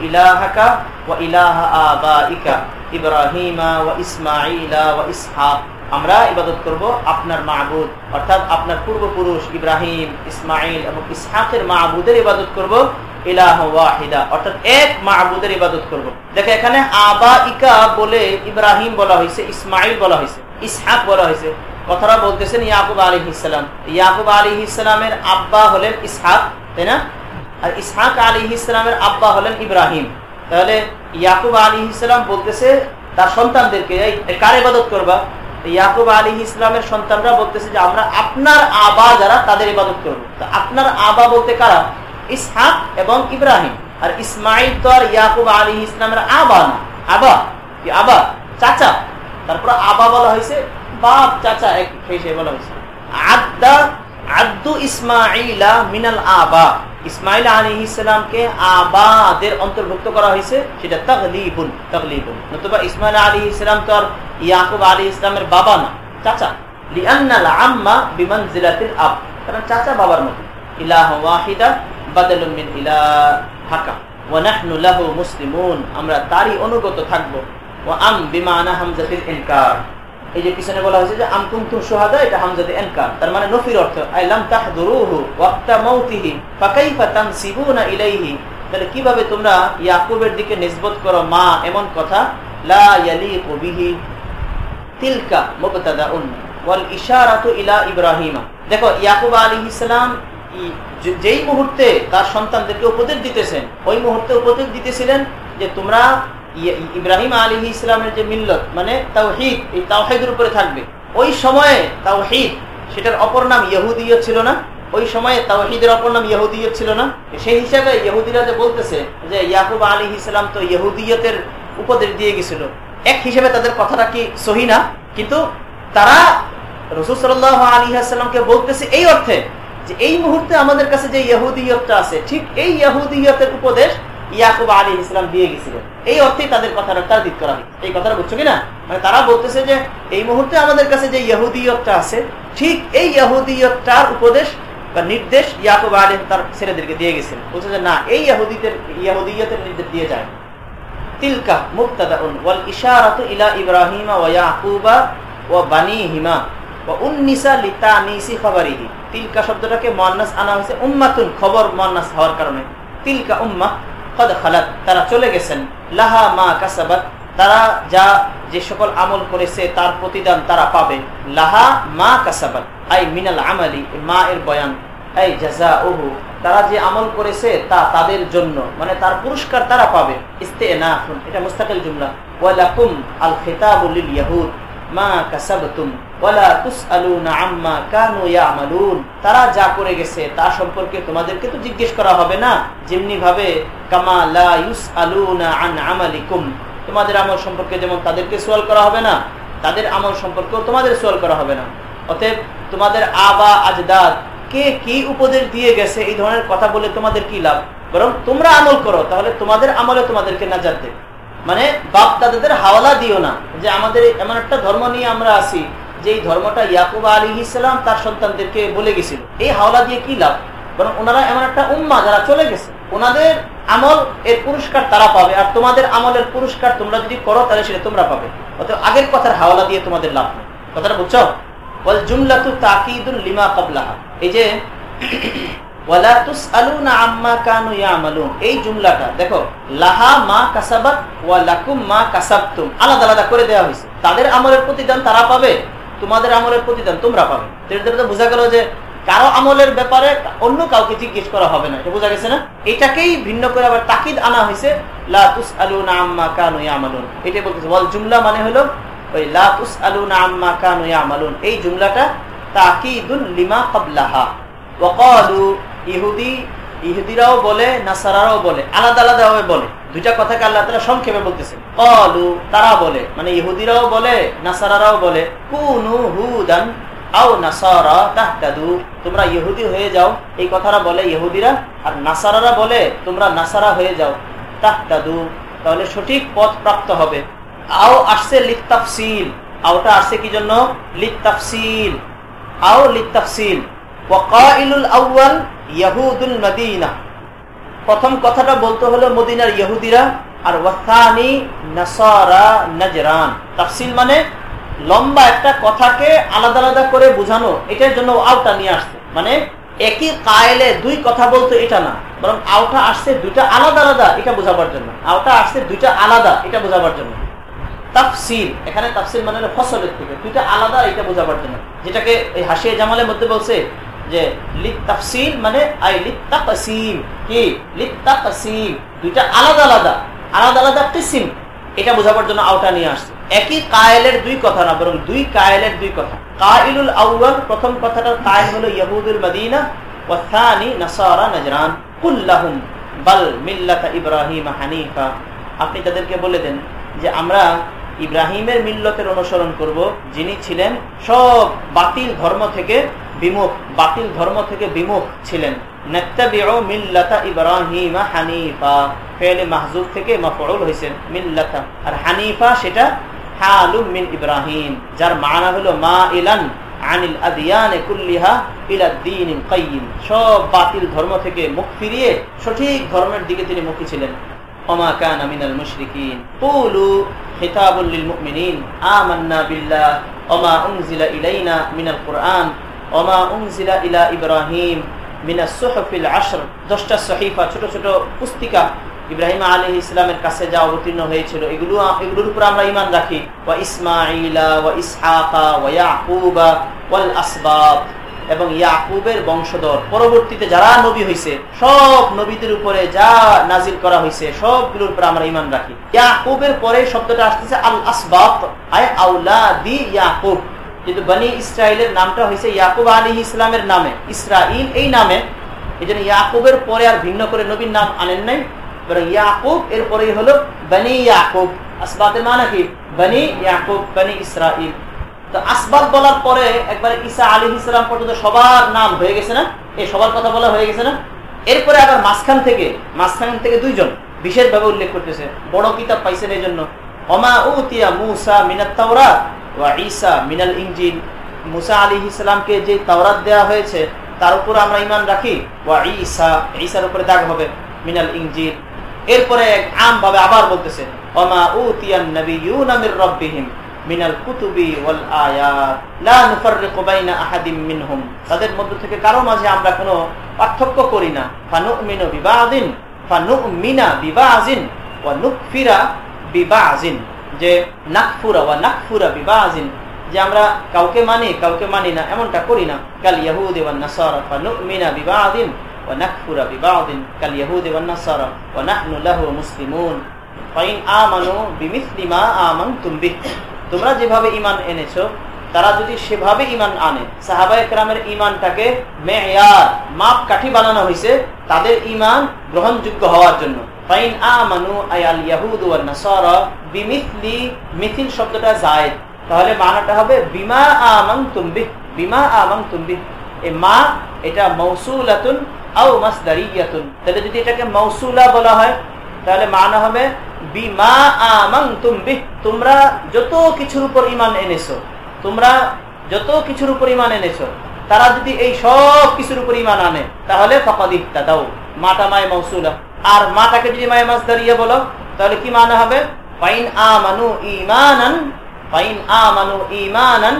ইব্রাহিমা ওয়া ইসহাক। আমরা ইবাদত করব আপনার মাহবুদ অর্থাৎ আপনার পূর্বপুরুষ ইব্রাহিম ইসমাইল এবং ইসহাকের মাহবুদের ইবাদত করব অর্থাৎ এক মাহবুদের ইবাদত করব। এখানে আবা ইকা বলে ইব্রাহিম বলা হয়েছে ইসমাইল বলা হয়েছে, ইসহাক বলা হয়েছে। কথাটা বলতেছেন ইয়াকুব আলী ইসলাম ইয়াকুব আলী ইসলামের আব্বা হলেন ইসহাক, তাই না? আর ইসহাক আলী ইসলামের আব্বা হলেন ইব্রাহিম। তাহলে ইয়াকুব আলী ইসলাম বলতেছে তার সন্তানদেরকে কার ইবাদত করবা? ইয়াকুব আলী ইসলামের সন্তানরা বলতেছে যে আমরা আপনার আবা যারা, তাদের ইবাদত করব। আপনার আবা বলতে কারা? ইসহাক এবং ইব্রাহিম। আর ইসমাইল তো আর ইয়াকুব আলী ইসলামের আবা না। আবা? কি আবা? চাচা। তারপর আবা বলা হয়েছে, বাপ, চাচা, এক হিসেবে বলা হয়েছে। আদা আব্দু ইসমাইলা মিনাল আবা। ইসমাইল আলী ইসলামকে আবাদের অন্তর্ভুক্ত করা হয়েছে, সেটা তগলিবুন তগলিবুন। নতুবা ইসমাইল আলী ইসলাম তো আর ইয়াকুব আলী ইসলামের বাবা না, চাচা। লিআন্নাল আম্মা বিমানজিলাতিল আব, কারণ চাচা বাবার মতো। ইলাহ ওয়াহিদা বাদালুন মিন ইলাহাকা ওয়া নাহনু লাহু মুসলিমুন, আমরা তারই অনুগত থাকব। ওয়া আম বিমানা হামজাতিল ইনকার। এই যে পিছনে বলা হয়েছে যে, আম কুনতুম শুহাদা এটা হামজাতে ইনকার তার মানে নফির অর্থ, আই লাম তাহদুরুহু ওয়াক্তা মাউতিহি, ফাকাইফা তানসিবুনা ইলাইহি তাহলে কীভাবে তোমরা ইয়াকুবের দিকে নিসবত করো মা, এমন কথা? লা ইয়ালিকু বিহি তিলকা মুবতাদাউন ওয়াল ইশারাতু ইলা ইব্রাহিমা দেখো, ইয়াকুব আলাইহিস সালাম যেই মুহূর্তে তার সন্তানদেরকে উপদেশ দিতেছেন, ওই মুহূর্তে উপদেশ দিতেছিলেন যে, তোমরা ইব্রাহিম আলী ইসলামের যে মিল্লত মানে তাওহিদ, এই তাওহিদের উপরে থাকবে। ওই সময়ে তাওহিদ, সেটার অপর নাম ইহুদিয় ছিল না। ওই সময়ে তাওহিদের অপর নাম ইহুদিয় ছিল না। সেই হিসাবে ইহুদিরা যে বলতেছে যে ইয়াকুব আলী ইসলাম তো ইহুদিয়তের উপদেশ দিয়ে গেছিল। এক হিসেবে তাদের কথাটা কি সহি না? কিন্তু তারা রসুল সাল আলী আসসালামকে বলতেছে এই অর্থে যে এই মুহূর্তে আমাদের কাছে যে ইহুদিয়তটা আছে, ঠিক এই ইহুদিয়তের উপদেশ ইয়াকুব আলী ইসলাম দিয়ে গেছিলেন। এই অর্থেই তাদের কথাটা তারদিত করা হয়। এই কথাটা বুঝছ কিনা? মানে তারা বলতেছে যে, এই মুহূর্তে আমাদের কাছে যে ইহুদিয়তটা আছে, ঠিক এই ইহুদিয়তটার উপদেশ বা নির্দেশ ইয়াকুব আলী তার ছেলেদেরকে দিয়ে গেছিলেন বলছে যে, না, এই ইহুদিদের, ইহুদিয়তের নির্দেশ দিয়ে যায়। তিলকা মুক্তাদাউন ওয়াল ইলা ইব্রাহিমা ওয়া ইয়াকুবা ওয়া বানিহিমা ওয়া তিলকা শব্দটাকে মোয়ান্নাস আনা হয়েছে, উম্মাতুন খবর মোয়ান্নাস হওয়ার কারণে। তিলকা উম্মা খালাত, তারা চলে গেছেন। লাহা মা কাসাবাত, তারা যা, যে সকল আমল করেছে, তার প্রতিদান তারা পাবে। লাহা মা কাসাবাত, আই মিনাল আমালি মা এর বয়ান। এই জাজা ওহু তারা যে আমল করেছে, তা তাদের জন্য মানে তার পুরস্কার তারা পাবে। ইস্তেনাফুন, এটা মুস্তাকিল জুমলা। ওয়ালাকুম আল খিতাবুল ইয়াহুদ, মা কাসাবতুম। তারা যা করে গেছে, তা সম্পর্কে তোমাদেরকে তো জিজ্ঞেস করা হবে না। যেমনি ভাবে তোমাদের আমল সম্পর্কে যেমন তাদেরকে সোয়াল করা হবে না, তাদের আমল সম্পর্কেও তোমাদের সোয়াল করা হবে না। অতএব, তোমাদের আবা আজদাদ, কে কি উপদেশ দিয়ে গেছে, এই ধরনের কথা বলে তোমাদের কি লাভ? বরং তোমরা আমল করো, তাহলে তোমাদের আমলে তোমাদেরকে নাজার দেবে। মানে বাপ দাদাদের হাওলা দিও না, যে আমাদের এমন একটা ধর্ম নিয়ে আমরা আসি যে ধর্মটা ইয়াকুব আলী ইসলাম তার সন্তানদেরকে বলে গেছিল, এই হাওলা দিয়ে কি লাভ? বরং ওনারা এমন একটা উম্মা যারা চলে গেছে, ওনাদের আমল এর পুরস্কার তারা পাবে, আর তোমাদের আমলের পুরস্কার তোমরা যদি করো তাহলে সেটা তোমরা পাবে। অত আগের কথার হাওলা দিয়ে তোমাদের লাভ নেই। কথাটা বুঝছ? বল জুমলাতু তাকিদুল লিমা কাবলাহা এই যে তাদের আমলের প্রতিদান তারা পাবে। তোমাদের আমলের প্রতিদান তোমরা পাবে। তো বোঝা গেল যে কারও আমলের ব্যাপারে অন্য কাউকে জিজ্ঞেস করা হবে না। এটা বোঝা গেছে না? এটাকেই ভিন্ন করে আবার তাকিদ আনা হয়েছে, লা তুসআলুনা আম্মা কানু ইয়ামালুন। এটাই বলতেছে ওয়াল জুমলা মানে হলো ওই লা তুসআলুনা আম্মা কানু ইয়ামালুন। এই জুমলাটা তাকিদুল লিমা ক্বাবলাহা। ওয়াকালু ইহুদি, ইহুদিরাও বলে, নাসারারাও বলে, আলাদা আলাদা ভাবে বলে। দুইটা কথাকে আল্লাহ তালা সংক্ষেপে বলতেছে কলু তারা বলে মানে ইহুদিরাও বলে, নাসারারাও বলে, কুনু হুদান আও নাসারা তোমরা ইহুদি হয়ে যাও। এই কথাটা বলে ইহুদিরা, আর নাসারারা বলে, তোমরা নাসারা হয়ে যাও। তাহতাদু, তাহলে সঠিক পথ প্রাপ্ত হবে। আও আসছে লিত্তাফসিল। আওটা আসছে কি জন্য? লিত্তাফসিল। আও লিত্তাফসিল। ওয়াকাইলুল আউয়াল ইয়াহুদুল মদিনা। প্রথম কথাটা বলতে হলো মদিনার ইহুদিরা আর ওয়াসানি নাসারা নজরান। তাফসিল মানে লম্বা একটা কথাকে আলাদা আলাদা করে বোঝানো, এটার জন্য আওটা নিয়ে আসছে। মানে একই কায়েলে দুই কথা বলতো এটা না, বরং আওটা আসছে দুইটা আলাদা আলাদা এটা বোঝাবার জন্য। আওটা আসছে দুইটা আলাদা এটা বোঝাবার জন্য। তাফসিল, এখানে তাফসিল মানে ফসলের থেকে, দুইটা আলাদা এটা বোঝাবার জন্য। যেটাকে এই হাসিয়া জামালের মধ্যে বলছে যে লিক তাফসিল মানে আই লিক তাকসিম কি? লিক তাকসিম দুইটা আলাদা আলাদা। আলাদা আলাদা কিসিম? এটা বোঝাবার জন্য আওটা নিয়ে আসছে। একই কায়েলের দুই কথা না, বরং দুই কায়েলের দুই কথা। কাইলুল আউয়াল, প্রথম কথাটার কায়েল হলো ইয়াহুদুল মদিনা ওয়াসানি নাসারা নজরান। কুল্লাহুম বাল মিল্লাতা ইব্রাহিম হানিফা। আপনি তাদেরকে বলে দেন যে আমরা ইব্রাহিমের মিল্লতের অনুসরণ করব, যিনি ছিলেন সব বাতিল ধর্ম থেকে বিমুখ, বাতিল ধর্ম থেকে বিমুখ ছিলেন। মা আনিল সব বাতিল ধর্ম থেকে মুখ ফিরিয়ে সঠিক ধর্মের দিকে তিনি মুখী ছিলেন। কুরআন। ওমা উনজিলা ইলা মিনাস সুহফিল আশর। দশটা সহিফা, ছোট ছোট পুস্তিকা ইব্রাহিম আলী ইসলামের কাছে যা অবতীর্ণ হয়েছিল, এগুলো এগুলোর উপর আমরা ইমান রাখি। ওয়া ইসমাইলা ওয়া ইসহাকা, ওয়া ইয়াকুবা, ওয়াল আসবাব। এবং ইয়াকুবের বংশধর। পরবর্তীতে যারা নবী হয়েছে সব নবীদের উপরে যা নাজিল করা হয়েছে সবগুলোর উপরে আমরা ইমান রাখি। ইয়াকুবের পরে শব্দটা আসতেছে আল আসবাব আয় আউলা দি ইয়াকুব। কিন্তু বনি ইসরায়েলের নামটা হয়েছে ইয়াকুব আলী ইসলামের নামে, ইসরাইল এই নামে। এই জন্য ইয়াকুবের পরে আর ভিন্ন করে নবীর নাম আনেন নাই। ইয়াকুব এরপরেই হলো বনি ইয়াকুব। আসবাতের মানে কি? বনি ইয়াকুব, বনি ইসরাইল। তো আসবাদ বলার পরে একবার ঈসা আলী ইসলাম পর্যন্ত সবার নাম হয়ে গেছে না? এই সবার কথা বলা হয়ে গেছে না? এরপরে আবার মাঝখান থেকে মাঝখান থেকে দুইজন বিশেষভাবে উল্লেখ করতেছে, বড় কিতাব পাইছেন এই জন্য অমা উতিয়া মুসা মিনাত তাওরা ওয়া ঈসা মিনাল ইঞ্জিন মুসা আলী ইসলামকে যে তাওরাত দেওয়া হয়েছে, তার উপর আমরা ইমান রাখি। ওয়া ঈসা, ঈসার উপরে দাগ হবে, মিনাল ইঞ্জিন এরপরে আম ভাবে আবার বলতেছে অমা উতিয়ান ইউ নামের রাব্বিহিম। মিনাল কুতুবি ওয়াল আয়াত। লা নুফাররিকু বাইনা আহাদিম মিনহুম। তাদের মধ্য থেকে কারও মাঝে আমরা কোনো পার্থক্য করি না। ফানুমিনু বিবাদিন, ফানুমিনা বিবাজিন, ওয়া নুকফিরা বিবাজিন। যে নাকফুরা, ওয়া নাকফুরা বিবাজিন। যে আমরা কাউকে মানি কাউকে মানি না, এমনটা করি না। কাল ইয়াহুদ ওয়ান নাসারা, ফানুমিনা বিবাদিন, ওয়া নাকফুরা বিবাদিন। কাল ইয়াহুদ ওয়ান নাসারা, ওয়া নাহনু লাহু মুসলিমুন। ফাইন আমানু বিমিসলি তোমরা যেভাবে ইমান এনেছো, তারা যদি সেভাবে ইমান আনে, সাহাবায়ে কেরামের ঈমানটাকে মেয়ার মাপ কাঠি বানানো হয়েছে তাদের ইমান গ্রহণযোগ্য হওয়ার জন্য। ফাইন আমানু আয়াল ইয়াহুদ ওয়ান নাসারা বিমিসলি মিথিল শব্দটা জায়েদ। তাহলে মানাটা হবে বিমা আমাং তুম্বি বিমা আমাং তুম্বি এই মা, এটা মৌসুলাতুন আও মাসদারিয়াতুন। তাহলে যদি এটাকে মৌসুলা বলা হয় তাহলে মানা হবে, বিমা আমাং তুম্বি তোমরা যত কিছুর উপর ইমান এনেছো, তোমরা যত কিছুর উপর ইমান এনেছো, তারা যদি এই সব কিছুর উপর ইমান আনে, তাহলে ফকাদিকটা দাও মাটা মায় মৌসুলা আর মাটাকে যদি মায় মাসদারিয়া বলো, তাহলে কি মানা হবে? ফাইন আমানু ইমানান ফাইন আমানু ইমানান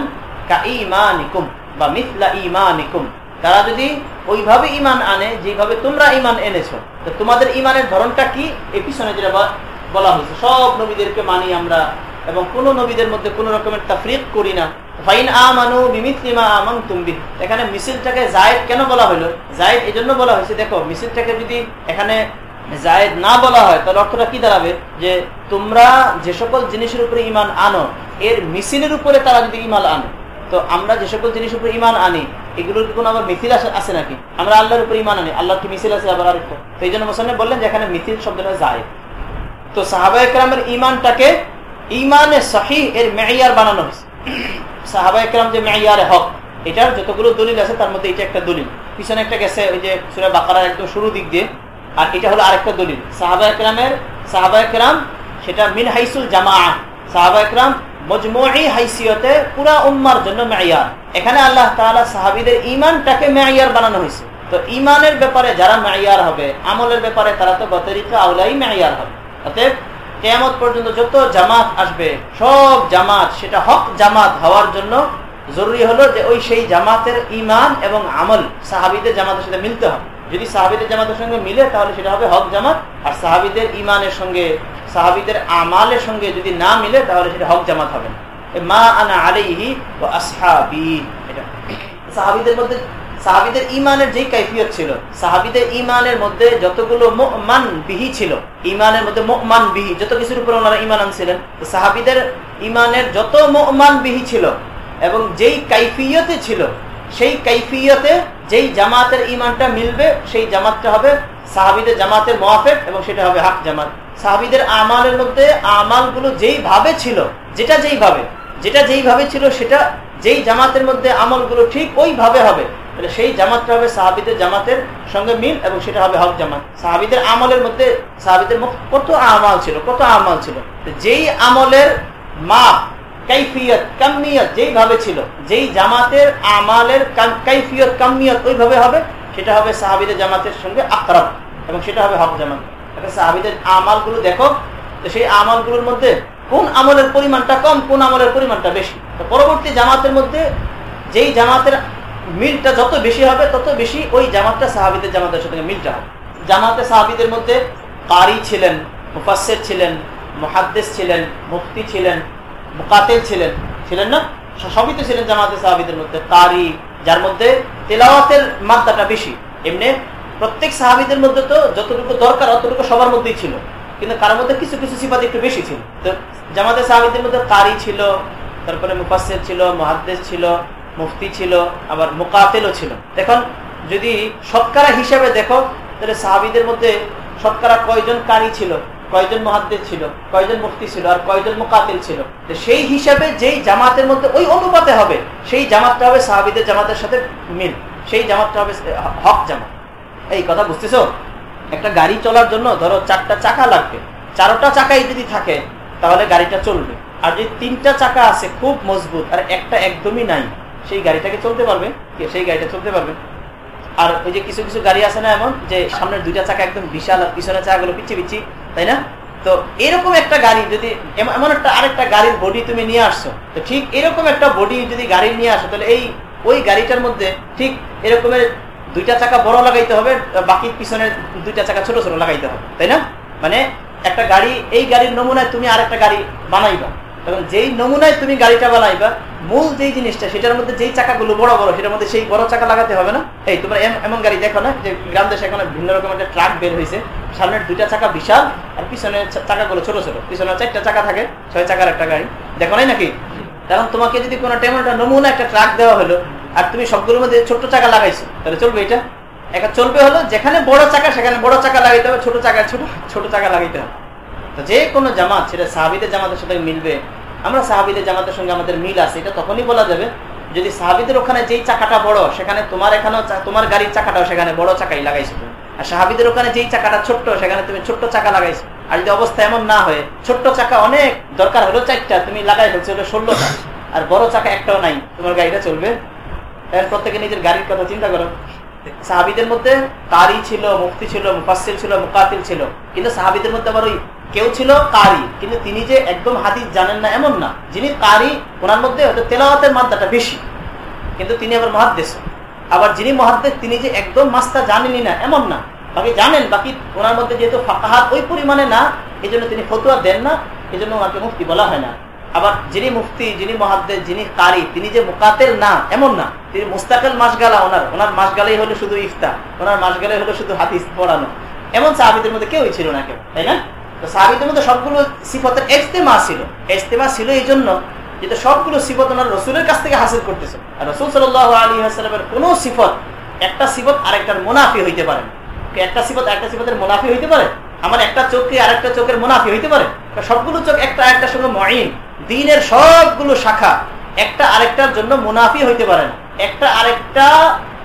কা ইমানিকুম বা মিথলা ইমানিকুম তারা যদি ওইভাবে ইমান আনে, যেভাবে তোমরা ইমান এনেছো, তো তোমাদের ইমানের ধরনটা কি? এই পিছনে যেটা বলা হয়েছে, সব নবীদেরকে মানি আমরা এবং কোন নবীদের মধ্যে কোন রকমের তাফরিক করি না। ফাইন এখানে কেন বলা হলো? জায়েদ এই জন্য বলা হয়েছে, দেখো যদি এখানে না বলা হয়, তাহলে অর্থটা কি দাঁড়াবে? যে তোমরা যে সকল জিনিসের উপরে ইমান আনো, এর উপরে তারা যদি ইমান আনে, তো আমরা যে সকল জিনিসের উপরে ইমান আনি এগুলোর কোনো আবার মিথিল আছে নাকি? আমরা আল্লাহর উপরে ইমান আনি আল্লাহর কি মিছিল আছে আবার আরেকটা? তো এই জন্য মোসানে বললেন যে এখানে মিথিল শব্দটা যায়। তো সাহাবাই একরামের ইমানটাকে ইমানে সহি এর মেয়ার বানানো হয়েছে। সাহাবাই একরাম যে মেয়ারে হক, এটার যতগুলো দলিল আছে তার মধ্যে এটা একটা দলিল। পিছনে একটা গেছে ওই যে সুরা বাকারার একদম শুরু দিক দিয়ে, আর এটা হলো আরেকটা দলিল। সাহাবা একরামের সাহাবা একরাম সেটা মিন হাইসুল জামা সাহাবা একরাম মজমুই হাইসিয়তে পুরা উম্মার জন্য মেয়ার। এখানে আল্লাহ তাআলা সাহাবিদের ইমানটাকে মেয়ার বানানো হয়েছে। তো ইমানের ব্যাপারে যারা মেয়ার হবে, আমলের ব্যাপারে তারা তো বতরিকা আউলাই মেয়ার হবে। অতএব কেয়ামত পর্যন্ত যত জামাত আসবে, সব জামাত, সেটা হক জামাত হওয়ার জন্য জরুরি হলো যে ওই সেই জামাতের ইমান এবং আমল সাহাবিদের জামাতের সাথে মিলতে হবে। যদি সাহাবিদের জামাতের সঙ্গে মিলে, তাহলে সেটা হবে হক জামাত। আর সাহাবিদের ইমানের সঙ্গে, সাহাবিদের আমালের সঙ্গে যদি না মিলে, তাহলে সেটা হক জামাত হবে না। মা আনা আলাইহি ও আসহাবি। এটা সাহাবিদের মধ্যে, সাহাবিদের ইমানের যেই কাইফিয়ত ছিল, সাহাবিদের ইমানের মধ্যে যতগুলো মান বিহি ছিল ইমানের মধ্যে মান বিহি, যত কিছুর উপর ওনারা ইমান আনছিলেন সাহাবিদের ইমানের যত মান বিহি ছিল এবং যেই কাইফিয়তে ছিল সেই কাইফিয়তে যেই জামাতের ইমানটা মিলবে, সেই জামাতটা হবে সাহাবিদের জামাতের মোয়াফেক এবং সেটা হবে হাক জামাত। সাহাবিদের আমালের মধ্যে আমালগুলো যেইভাবে ছিল, যেটা যেইভাবে যেটা যেইভাবে ছিল সেটা যেই জামাতের মধ্যে আমলগুলো ঠিক ওইভাবে হবে, তাহলে সেই জামাতটা হবে সাহাবিদের জামাতের সঙ্গে মিল এবং সেটা হবে হক জামাত। সাহাবিদের আমলের মধ্যে সাহাবিদের কত আমাল ছিল, কত আমাল ছিল? যেই আমলের মাপ কাইফিয়ত কামিয়ত যেইভাবে ছিল, যেই জামাতের আমালের কাইফিয়ত কামিয়ত ওইভাবে হবে, সেটা হবে সাহাবিদের জামাতের সঙ্গে আকরাব এবং সেটা হবে হক জামাত। সাহাবিদের আমালগুলো দেখো, তো সেই আমালগুলোর মধ্যে কোন আমলের পরিমাণটা কম, কোন আমলের পরিমাণটা বেশি? তো পরবর্তী জামাতের মধ্যে যেই জামাতের মিলটা যত বেশি হবে, তত বেশি ওই জামাতটা সাহাবিদের জামাতের সাথে মিলটা হবে। জামাতে সাহাবিদের মধ্যে কারি ছিলেন মুফাসের ছিলেন মহাদ্দেশ ছিলেন, মুফতি ছিলেন মুকাতেল ছিলেন। ছিলেন না? সবই তো ছিলেন জামাতে সাহাবিদের মধ্যে। কারি যার মধ্যে তেলাওয়াতের মাত্রাটা বেশি। এমনি প্রত্যেক সাহাবিদের মধ্যে তো যতটুকু দরকার, অতটুকু সবার মধ্যেই ছিল। কিন্তু কারোর মধ্যে কিছু কিছু সিপাত একটু বেশি ছিল। তো জামাতে সাহাবিদের মধ্যে কারি ছিল, তারপরে মুফাসের ছিল মহাদ্দেশ ছিল, মুফতি ছিল, আবার মোকাতেলও ছিল। এখন যদি শতকারা হিসাবে দেখো, তাহলে সাহাবিদের মধ্যে শতকারা কয়জন কারি ছিল? কয়জন মহাদ্দেশ ছিল, কয়জন মুফতি ছিল আর কয়জন মোকাতিল ছিল। সেই হিসাবে যেই জামাতের মধ্যে ওই অনুপাতে হবে, সেই জামাতটা হবে সাহাবিদের জামাতের সাথে মিল, সেই জামাতটা হবে হক জামাত। এই কথা বুঝতেছ? একটা গাড়ি চলার জন্য ধরো চারটা চাকা লাগবে, চারটা চাকাই যদি থাকে, তাহলে গাড়িটা চলবে। আর যদি তিনটা চাকা আছে খুব মজবুত, আর একটা একদমই নাই, সেই গাড়িটাকে চলতে পারবে? সেই গাড়িটা চলতে পারবে। আর ওই যে কিছু কিছু গাড়ি আছে না এমন, যে সামনের দুইটা চাকা একদম বিশাল, আর পিছনের চাকাগুলো পিছিয়ে পিছিয়ে তাই না? তো এরকম একটা গাড়ি যদি, এমন একটা আরেকটা গাড়ির বডি তুমি নিয়ে আসছো, তো ঠিক এরকম একটা বডি যদি গাড়ি নিয়ে আসো, তাহলে এই, ওই গাড়িটার মধ্যে ঠিক এরকমের দুইটা চাকা বড় লাগাইতে হবে বাকি পিছনের দুইটা চাকা ছোট ছোট লাগাইতে হবে, তাই না? মানে একটা গাড়ি, এই গাড়ির নমুনায় তুমি আরেকটা গাড়ি বানাইবা। তখন যেই নমুনায় তুমি গাড়িটা বানাইবা, মূল যেই জিনিসটা, সেটার মধ্যে যেই চাকাগুলো বড় বড়, সেটার মধ্যে সেই বড় চাকা লাগাতে হবে না। এই, তোমরা এমন গাড়ি দেখো না, যে গ্রাম দেশে এখন ভিন্ন রকম একটা ট্রাক বের হয়েছে সামনের দুইটা চাকা বিশাল, আর পিছনের চাকাগুলো ছোট ছোট। পিছনে চারটা চাকা থাকে, ছয় চাকার একটা গাড়ি। দেখো নাই নাকি? কারণ তোমাকে যদি কোনো টেমনটা নমুনা একটা ট্রাক দেওয়া হলো, আর তুমি সবগুলোর মধ্যে ছোট্ট চাকা লাগাইছো, তাহলে চলবে এটা? একটা চলবে হলো, যেখানে বড় চাকা, সেখানে বড় চাকা লাগাইতে হবে, ছোট চাকা, ছোট ছোট চাকা লাগাইতে হবে। তো যে কোনো জামাত, সেটা সাহাবিদের জামাতের সাথে মিলবে। আমরা সাহাবিদের জামাতের সঙ্গে আমাদের মিল আছে, এটা তখনই বলা যাবে যদি সাহাবিদের ওখানে যেই চাকাটা বড়, সেখানে তোমার এখানেও তোমার গাড়ির চাকাটাও সেখানে বড় চাকাই লাগাইছো আর সাহাবিদের ওখানে যেই চাকাটা ছোট্ট, সেখানে তুমি ছোট্ট চাকা লাগাইছো। আর যদি অবস্থা এমন না হয়ে, ছোট্ট চাকা অনেক দরকার হলো চারটা, তুমি লাগাই ফেলছো হলো ষোলোটা। আর বড় চাকা একটাও নাই, তোমার গাড়িটা চলবে। প্রত্যেকে নিজের গাড়ির কথা চিন্তা করো। সাহাবিদের মধ্যে কারি ছিল, মুফতি ছিল মুফাসিল ছিল, মুকাতিল ছিল। কিন্তু সাহাবিদের মধ্যে আবার ওই কেউ ছিল কারি। কিন্তু তিনি যে একদম হাদিস জানেন না, এমন না। যিনি কারি, ওনার মধ্যে হয়তো তেলাওয়াতের মাত্রাটা বেশি। কিন্তু তিনি আবার মহাদ্দেশ আবার যিনি মহাদ্দেশ তিনি যে একদম মাস্তা জানেনই না, এমন না। বাকি জানেন, বাকি ওনার মধ্যে যেহেতু ফাঁকাহাত ওই পরিমাণে না এই তিনি ফতুয়া দেন না এই জন্য ওনাকে মুক্তি বলা হয় না। আবার যিনি মুফতি, যিনি মহাদ্দেশ যিনি কারি, তিনি যে মুকাতেল না, এমন না। তিনি মুস্তাকেল মাসগালা ওনার। ওনার মাসগালাই হলো শুধু ইফতা ওনার মাসগালাই হলো শুধু হাতিস পড়ানো। এমন সাহাবিদের মধ্যে কেউই ছিল না কেউ, তাই না? তো সাহাবিদের মধ্যে সবগুলো সিফতের এজতেমা ছিল। এজতেমা ছিল এই জন্য যেটা সবগুলো সিফত ওনার রসুলের কাছ থেকে হাসিল করতেছে। আর রসুল সাল আলী আসসালামের কোন সিফত, একটা সিফত আরেকটার মুনাফি হইতে পারে। একটা সিফত একটা সিফতের মুনাফি হইতে পারে? আমার একটা চোখকে আরেকটা চোখের মুনাফি হইতে পারে? সবগুলো চোখ একটা আরেকটার সঙ্গে মহিন দিনের সবগুলো শাখা একটা আরেকটার জন্য মুনাফি হইতে পারে না। একটা আরেকটা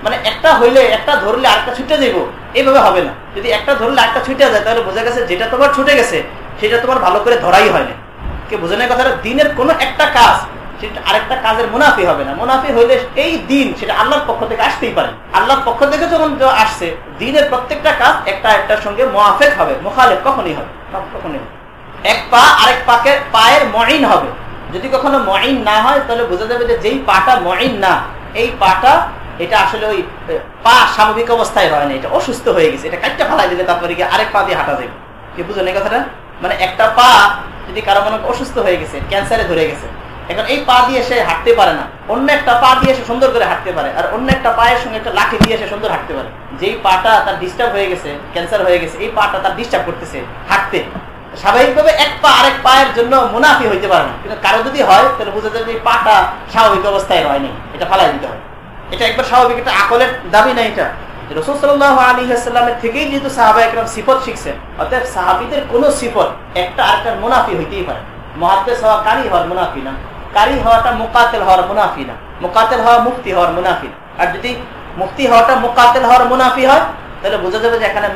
মানে একটা হইলে একটা ধরলে আরেকটা ছুটে যাব এইভাবে হবে না। যদি একটা ধরলে একটা ছুটে যায়, তাহলে বোঝা গেছে যেটা তোমার ছুটে গেছে, সেটা তোমার ভালো করে ধরাই হয় না। কে বোঝে না কথাটা? দিনের কোনো একটা কাজ, সেটা আরেকটা কাজের মুনাফি হবে না। মুনাফি হইলে এই দিন সেটা আল্লাহর পক্ষ থেকে আসতেই পারে। আল্লাহর পক্ষ থেকে যখন আসছে, দিনের প্রত্যেকটা কাজ একটা একটার সঙ্গে মোয়াফেক হবে, মোখালেফ কখনই হবে কখনই হবে এক পা, আরেক পাকে পায়ের মইন হবে। যদি কখনো মইন না হয়, তাহলে বোঝা যাবে যে যেই পাটা মইন না, এই পাটা, এটা আসলে ওই পা স্বাভাবিক অবস্থায় হয় না, এটা অসুস্থ হয়ে গেছে, এটা কাটটা ফালাই দিলে তারপরে গিয়ে আরেক পা দিয়ে হাঁটা যাবে। কি বুঝলেন এই কথাটা? মানে একটা পা যদি কারও মনে অসুস্থ হয়ে গেছে, ক্যান্সারে ধরে গেছে, এখন এই পা দিয়ে সে হাঁটতে পারে না, অন্য একটা পা দিয়ে সে সুন্দর করে হাঁটতে পারে, আর অন্য একটা পায়ের সঙ্গে একটা লাঠি দিয়ে সে সুন্দর হাঁটতে পারে। যেই পাটা তার ডিস্টার্ব হয়ে গেছে, ক্যান্সার হয়ে গেছে, এই পাটা তার ডিস্টার্ব করতেছে হাঁটতে। স্বাভাবিকভাবে এক পা আরেক পায়ের জন্য মুনাফি হইতে পারে না। কিন্তু কারও যদি হয়, তাহলে বোঝা যাবে এই পাটা স্বাভাবিক অবস্থায় হয়নি এটা ফালাই দিতে হয় এটা একবার স্বাভাবিক একটা আকলের দাবি না এটা। আসসালামের থেকেই একটা মুনাফি হইতেই পারে। হওয়া কারি হওয়ার মুনাফি না। কারি হওয়াটা মোকাতেল হওয়ার মুনাফি না। মোকাতেল হওয়া মুফতি হওয়ার মুনাফি আর যদি মুফতি হওয়াটা মোকাতেল হওয়ার মুনাফি হয়, তাহলে বোঝা যাবে যে এখানে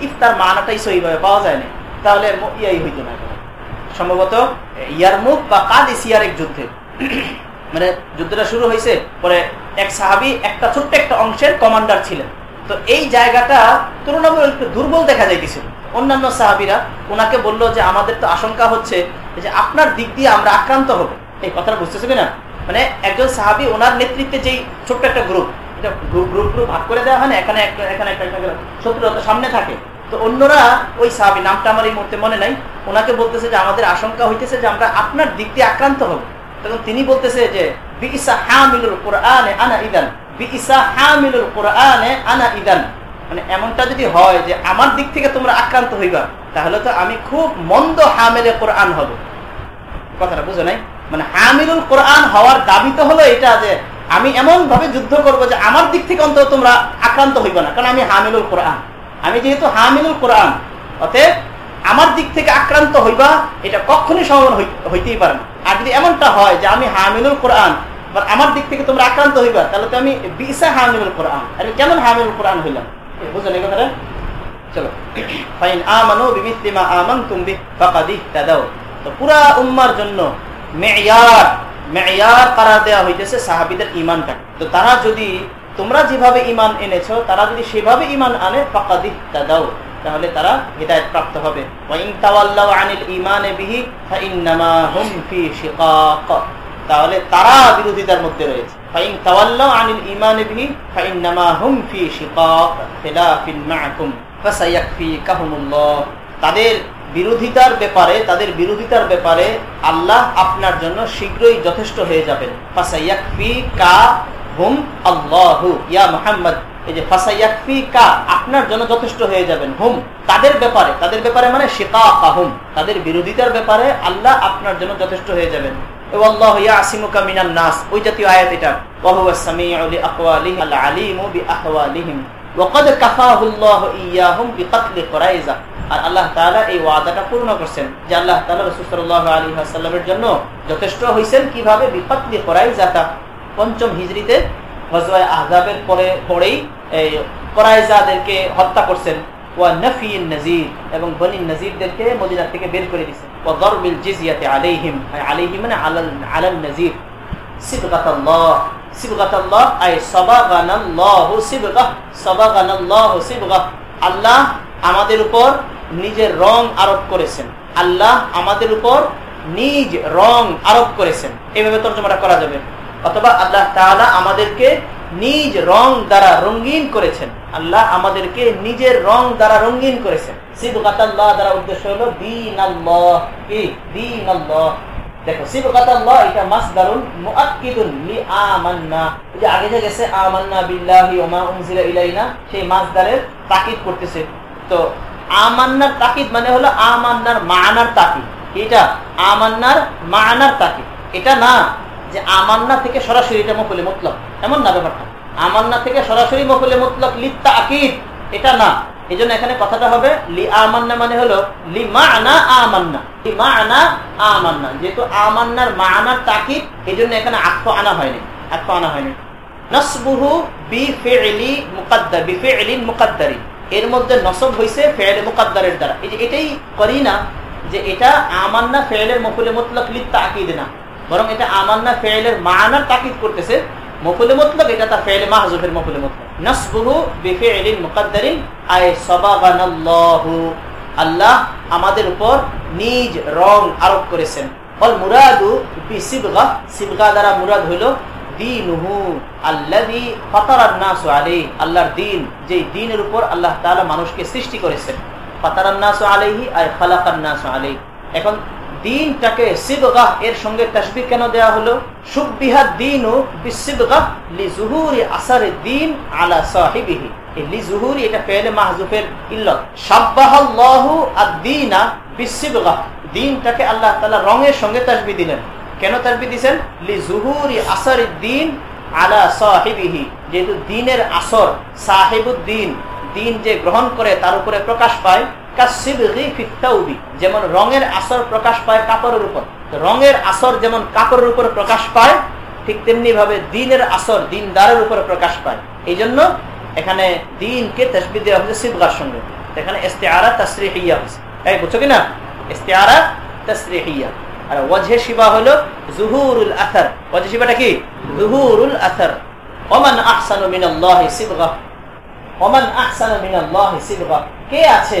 ইফতার মানাটাই সহিভাবে পাওয়া যায় না তাহলে ইয়াই হইতো না সম্ভবত ইয়ারমুখ বা কাদিসিয়ার এক যুদ্ধে। মানে যুদ্ধটা শুরু হয়েছে, পরে এক সাহাবি একটা ছোট্ট একটা অংশের কমান্ডার ছিলেন। তো এই জায়গাটা তুলনামূলক একটু দুর্বল দেখা যাইতেছিল অন্যান্য সাহাবিরা ওনাকে বলল যে, আমাদের তো আশঙ্কা হচ্ছে যে আপনার দিক দিয়ে আমরা আক্রান্ত হব। এই কথাটা বুঝতেছে না মানে একজন সাহাবি ওনার নেতৃত্বে যেই ছোট্ট একটা গ্রুপ এটা গ্রুপ গ্রুপ গ্রুপ ভাগ করে দেওয়া হয় না, এখানে একটা এখানে একটা শত্রু সামনে থাকে। তো অন্যরা ওই সাহাবি, নামটা আমার এই মুহূর্তে মনে নাই। ওনাকে বলতেছে যে, আমাদের আশঙ্কা হইতেছে যে, আমরা আপনার দিক দিয়ে আক্রান্ত হব। তখন তিনি বলতেছে যে মানে এমনটা যদি হয় যে, আমার দিক থেকে তোমরা আক্রান্ত হইবা, তাহলে তো আমি খুব মন্দ হামেলে কোরআন হব। কথাটা বুঝো নাই? মানে হামিলুল কোরআন হওয়ার দাবি তো হলো এটা যে, আমি এমন ভাবে যুদ্ধ করব যে, আমার দিক থেকে অন্তত তোমরা আক্রান্ত হইবা না, কারণ আমি হামিলুল কোরআন। আমি যেহেতু হামিলুল কোরআন, অতএব আমার দিক থেকে আক্রান্ত হইবা, এটা কখনই সম্ভাবনা হইতেই পারে না। আর যদি এমনটা হয় যে আমি হামিলুল কোরআন আমার দিক থেকে তোমরা আক্রান্ত হইবা, তাহলে তো আমি বিশা হামিলুল কোরআন। আমি কেমন হামিলুল কোরআন হইলাম? বুঝলেন এই কথাটা? চলো। ফাইন তুমি তো পুরা জন্য মেয়ার দেওয়া হইতেছে সাহাবিদের ইমানটা তো তারা যদি তোমরা যেভাবে ইমান এনেছো, তারা যদি সেভাবে ইমান আনে, ফাকাদি তাদাও তাহলে তারা হৃদায়ত প্রাপ্ত হবে। তাহলে তারা বিরোধিতার মধ্যে রয়েছে। তাদের বিরোধিতার ব্যাপারে, তাদের বিরোধিতার ব্যাপারে আল্লাহ আপনার জন্য শীঘ্রই যথেষ্ট হয়ে যাবেন। এই আপনার জন্য যথেষ্ট হয়ে যাবেন। হুম, তাদের ব্যাপারে তাদের ব্যাপারে মানে তাদের বিরোধিতার ব্যাপারে আল্লাহ আপনার জন্য যথেষ্ট হয়ে যাবেন। নাস, ওই জাতীয় আয়াত এটা। আল্লাহ ওয়াদাটা পূর্ণ করেছেন, যে জন্য যথেষ্ট হইছেন কীভাবে বিকাতলি কুরাইজাতা। পঞ্চম হিজরিতে হজওয়ায় আহজাবের পরে পরেই এই করাইজাদেরকে হত্যা করছেন। ওয়া নজির, এবং বনি নজিরদেরকে মদিনা থেকে বের করে দিয়েছেন। ও দরবিল জিজিয়াতে আলাইহিম আলাইহিম মানে আলাল আলাল নজির। সিবগাতাল্লাহ সিবগাতাল্লাহ, আই আল্লাহ আমাদের উপর নিজের রং আরোপ করেছেন। আল্লাহ আমাদের উপর নিজ রং আরোপ করেছেন। এইভাবে তর্জমাটা করা যাবে। অথবা আল্লাহ তাআলা আমাদেরকে নিজ রং দ্বারা রঙিন করেছেন। আল্লাহ আমাদেরকে নিজের রং দ্বারা রঙিন করেছেন। দ্বারা উদ্দেশ্য হলো দিন দিন দেখো আগে তাকিদ করতেছে। তো মানে হলো মানার এটা মানার তাকিদ এটা না যে আমান্না থেকে সরাসরি এটা মফলে মতলক। এমন না ব্যাপারটা। আমান্না থেকে সরাসরি মফলে মতলক লিপ্তা আকিদ এটা না। এই এখানে কথাটা হবে লি আমান্না মানে হলো লি মা আনা আমান্না। লি মা আনা আমান্না। যেহেতু আমান্নার মা আনার তাকিদ এই জন্য এখানে আক্ষ আনা হয়নি। আক্ষ আনা হয়নি। নসবুহু বি ফেলি মুকাদ্দার বি ফেলিন মুকাদ্দারি। এর মধ্যে নসব হয়েছে ফেলে মুকাদ্দারের দ্বারা। এই যে এটাই করি না যে এটা আমান্না ফেলের মফুলে মতলক লিপ্তা আকিদ না। বরং এটা আমান্না ফেলের মানার তাকিদ করতেছে মতলক, এটা তার মতলক। নসবুহু আয় আল্লাহ আমাদের উপর নিজ রং আরোপ করেছেন। অল মুরাদু বি সিবগা দ্বারা মুরাদ হইল দিনহু আল্লাযী ফাতারান নাস আলাইহি, আল্লাহর দিন, যেই দিনের উপর আল্লাহ তাআলা মানুষকে সৃষ্টি করেছেন। ফাতারান নাস আলাইহি আয় খালাকান নাস আলাইহি। এখন দিনটাকে সিবগাহ এর সঙ্গে তাসবি কেন দেয়া হলো? সুবিহা দিন ও বিসিবগাহ লিজুহুরি আসারে দিন আলা সাহিবিহি। লিজুহুরি, এটা ফেলে মাহজুফের ইল্লত। বিসিবগাহ দিনটাকে আল্লাহ রঙের সঙ্গে দিলেন। কেন আসারে দিন আলা সাহিবিহি। যেহেতু দিনের আসর সাহেবুদ্দিন, দিন যে গ্রহণ করে তার উপরে প্রকাশ পায় যেমন রঙের আসর প্রকাশ পায় কাপড়ের উপর। রঙের আসর যেমন কাপড়ের উপর প্রকাশ পায়, ঠিক তেমনি ভাবে দিনের আসর দিনদারের উপর প্রকাশ পায়। এই জন্য এখানে দিনকে তসবি দেওয়া হয়েছে শিবগার সঙ্গে। এখানে ইস্তেআরা তসরিহিয়া হয়েছে। তাই বুঝছ কিনা? ইস্তেআরা তসরিহিয়া। আর ওয়াজহে শিবা হলো জুহুরুল আথার ওয়াজহে শিবাটা কি? জুহুরুল আথার ওমান আহসানু মিনাল্লাহি সিবগা। ওমান আহসানু মিনাল্লাহি সিবগা। কে আছে?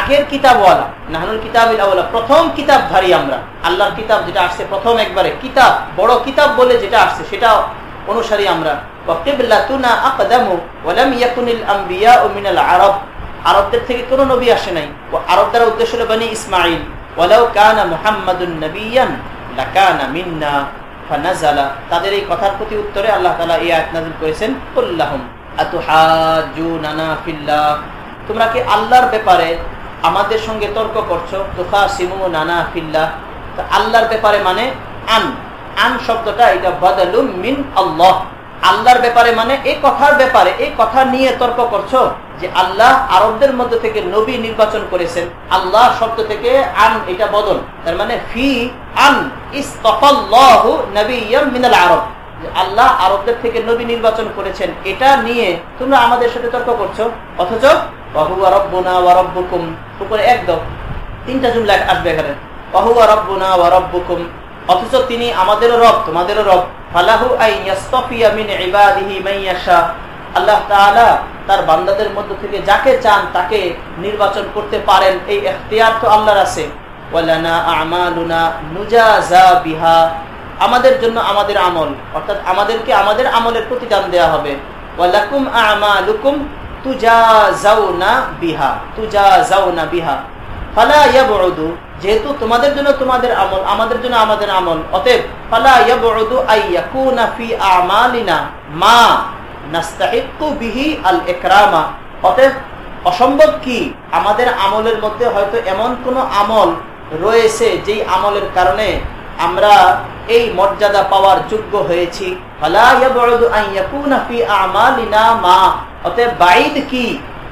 আগের কিতাবওয়ালা, নাহনুল আওয়ালা প্রথম কিতাবধারী আমরা। আল্লাহর কিতাব যেটা আসছে প্রথম একবারে, কিতাব, বড় কিতাব বলে যেটা আসছে, সেটা অনুসারী আমরা। তাদের এই কথার প্রতি উত্তরে আল্লাহ এই করেছেন তোমরা কি আল্লাহর ব্যাপারে আমাদের সঙ্গে তর্ক করছ? তোফা সিমু নানা ফিল্লা আল্লাহর ব্যাপারে মানে আন। আন শব্দটা এটা বদলুম মিন আল্লাহ। আল্লাহর ব্যাপারে মানে এই কথার ব্যাপারে এই কথা নিয়ে তর্ক করছ যে আল্লাহ আরবদের মধ্যে থেকে নবী নির্বাচন করেছেন। আল্লাহ শব্দ থেকে আন এটা বদল। তার মানে ফি আন ইস্তফাল্লাহু নবিয়্যাম মিনাল আরব। আল্লাহ আরবদের থেকে নবী নির্বাচন করেছেন। এটা নিয়ে তোমরা আমাদের সাথে তর্ক করছ। অথচ বাহুয়া রব্বুনা ওয়া রব্বুকুম। উপরে একদম তিনটা জুমলা আসবে এখানে। বাহুয়া রব্বুনা ওয়া রব্বুকুম। অথচ তিনি আমাদেরও রব, তোমাদেরও রব। ফালাহু আল্লাহ তার বান্দাদের মধ্য থেকে যাকে চান তাকে নির্বাচন করতে পারেন। এই এখতিয়ার তো আল্লাহর আছে। বিহা। আমাদের জন্য আমাদের আমল। অর্থাৎ আমাদেরকে আমাদের আমলের প্রতিদান দেয়া হবে। ওয়ালাকুম বিহা বিহা। ফালা যেহেতু তোমাদের জন্য তোমাদের আমল, আমাদের জন্য আমাদের আমল। অতএব ফালা ফি আমালিনা মা নাস্তাহিকু বিহি আল অতএব অসম্ভব কি? আমাদের আমলের মধ্যে হয়তো এমন কোন আমল রয়েছে যেই আমলের কারণে আমরা এই মর্যাদা পাওয়ার যোগ্য হয়েছি।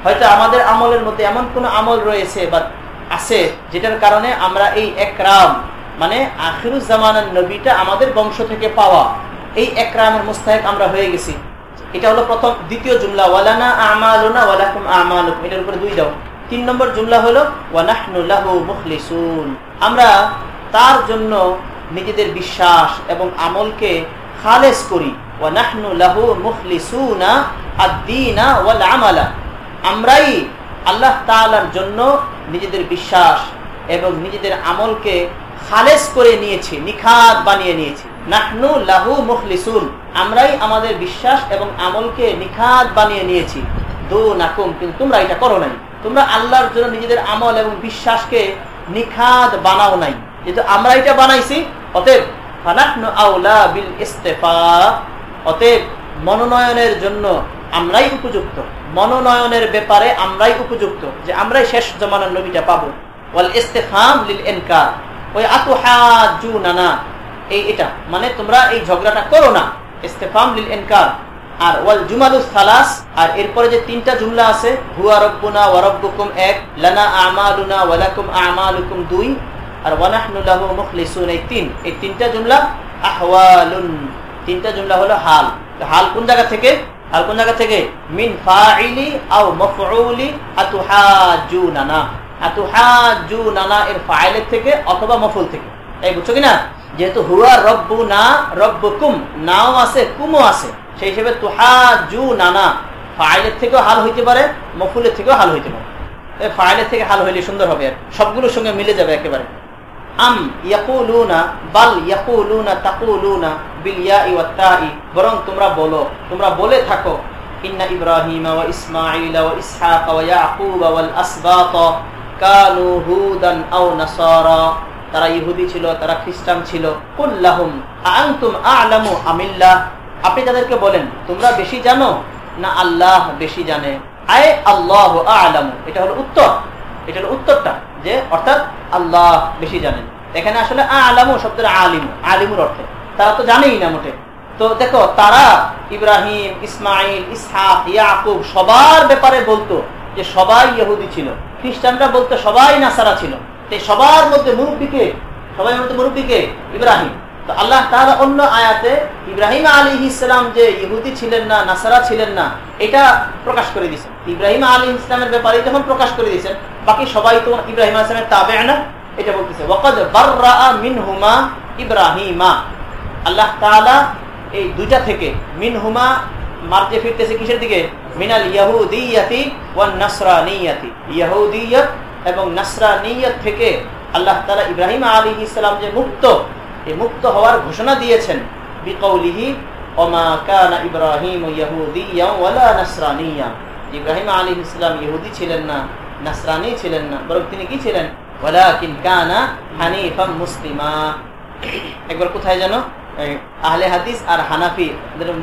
হয়তো আমাদের আমলের মধ্যে এমন কোন আমল রয়েছে বা আছে যেটার কারণে আমরা এই একরাম মানে আখিরুজ্জামানের নবীটা আমাদের বংশ থেকে পাওয়া। এই একরামের মুস্তাহেক আমরা হয়ে গেছি। এটা হলো প্রথম, দ্বিতীয় জুমলা, ওয়ালানা আমালুনা ওয়ালাকুম আমালুকুম। এটার উপরে দুই দাও। তিন নম্বর জুমলা হলো ওয়ানাহনু লাহু মুখলিসুন। আমরা তার জন্য নিজেদের বিশ্বাস এবং আমলকে খালেস করি। আমরাই আল্লাহ তাআলার জন্য নিজেদের বিশ্বাস এবং নিজেদের আমলকে খালেস করে নিয়েছি নিখাত বানিয়ে নিয়েছি। নাহনু লাহু মুখলিসুন। আমরাই আমাদের বিশ্বাস এবং আমলকে নিখাত বানিয়ে নিয়েছি। দু নাকুম, কিন্তু তোমরা এটা করো নাই। তোমরা আল্লাহর জন্য নিজেদের আমল এবং বিশ্বাসকে নিখাত বানাও নাই। যেহেতু আমরা এটা বানাইছি অতএব আউলা বিল ইস্তেফা। অতএব, মনোনয়নের জন্য আমরাই উপযুক্ত। মনোনয়নের ব্যাপারে আমরাই উপযুক্ত, যে আমরাই শেষ জমানার নবীটা পাবো। এই এটা মানে তোমরা এই ঝগড়াটা করো না। আর আর এরপরে যে তিনটা আছে এক, লানা আমালুনা আমালুকুম দুই আর এই তিন। এই তিনটা জুমলা আহওয়ালুন। তিনটা জুমলা হলো হাল। হাল কোন জায়গা থেকে? হাল কোন জায়গা থেকে? মিন ফাইলি আও মফউলি আতুহাজুনানা। এর ফাইলের থেকে অথবা মফুল থেকে। বুঝছ যেহেতু হুয়া না নাও আছে, কুমও আছে। সেই হিসেবে নানা থেকেও হাল হইতে পারে থেকেও হাল হইতে পারে। ফাইলের থেকে হাল সুন্দর হবে। সবগুলোর সঙ্গে মিলে যাবে একেবারে। আম ইয়াকুলুনা বাল ইয়াকুলুনা তাকুলুনা বিল ইয়াই ওয়াত তাই বরং তোমরা বলো তোমরা বলে থাকো ইন্না ইব্রাহিম ওয়া ইসমাঈল ওয়া ইসহাক ওয়া ইয়াকুব ওয়াল আসবাত কানু হুদান আও নাসারা তারা ইহুদি ছিল তারা খ্রিস্টান ছিল. কুল্লাহুম আনতুম আ'লামু আমিল্লাহ আপনি তাদেরকে বলেন, তোমরা বেশি জানো না আল্লাহ বেশি জানে? আয় আল্লাহ আ'লামু এটা হলো উত্তর, এটা হলো উত্তরটা। যে অর্থাৎ আল্লাহ বেশি জানেন। এখানে আসলে আলামু শব্দের আলিম, আলিমুর অর্থে। তারা তো জানেই না মোটে। তো দেখো, তারা ইব্রাহিম ইসমাইল ইসহাক, ইয়াকুব সবার ব্যাপারে বলতো যে সবাই ইহুদি ছিল। খ্রিস্টানরা বলতো সবাই নাসারা ছিল। সবার মধ্যে মুরব্বীকে সবাই মধ্যে মুরব্বীকে ইব্রাহিম। তো আল্লাহ তাহলে অন্য আয়াতে ইব্রাহিম আলী ইসলাম যে ইহুদি ছিলেন না, নাসারা ছিলেন না, এটা প্রকাশ করে দিয়েছেন। ইব্রাহিম আলী ইসলামের ব্যাপারে প্রকাশ করে দিয়েছেন। বাকি সবাই তো ইব্রাহিম আসলামের তাবে না, এটা বলতেছে বাররা মিনহুমা ইব্রাহিমা। আল্লাহ এই থেকে, মিনহুমা মার্জে ফিরতেছে কিসের দিকে? মিনাল ইয়াহুদিয়াতি ওয়ান নাসরানিয়াতি। ইয়াহুদিয়াত এবং নাসরানিয়াত থেকে আল্লাহ তাআলা ইব্রাহিম আলী ইসলাম যে মুক্ত মুক্ত হওয়ার ঘোষণা দিয়েছেন। ইব্রাহিম আলী ইসলাম ইহুদি ছিলেন না, নাসরানি ছিলেন না, বরং তিনি কি ছিলেন? একবার কোথায় জানো আহলে হাদিস আর হানাফি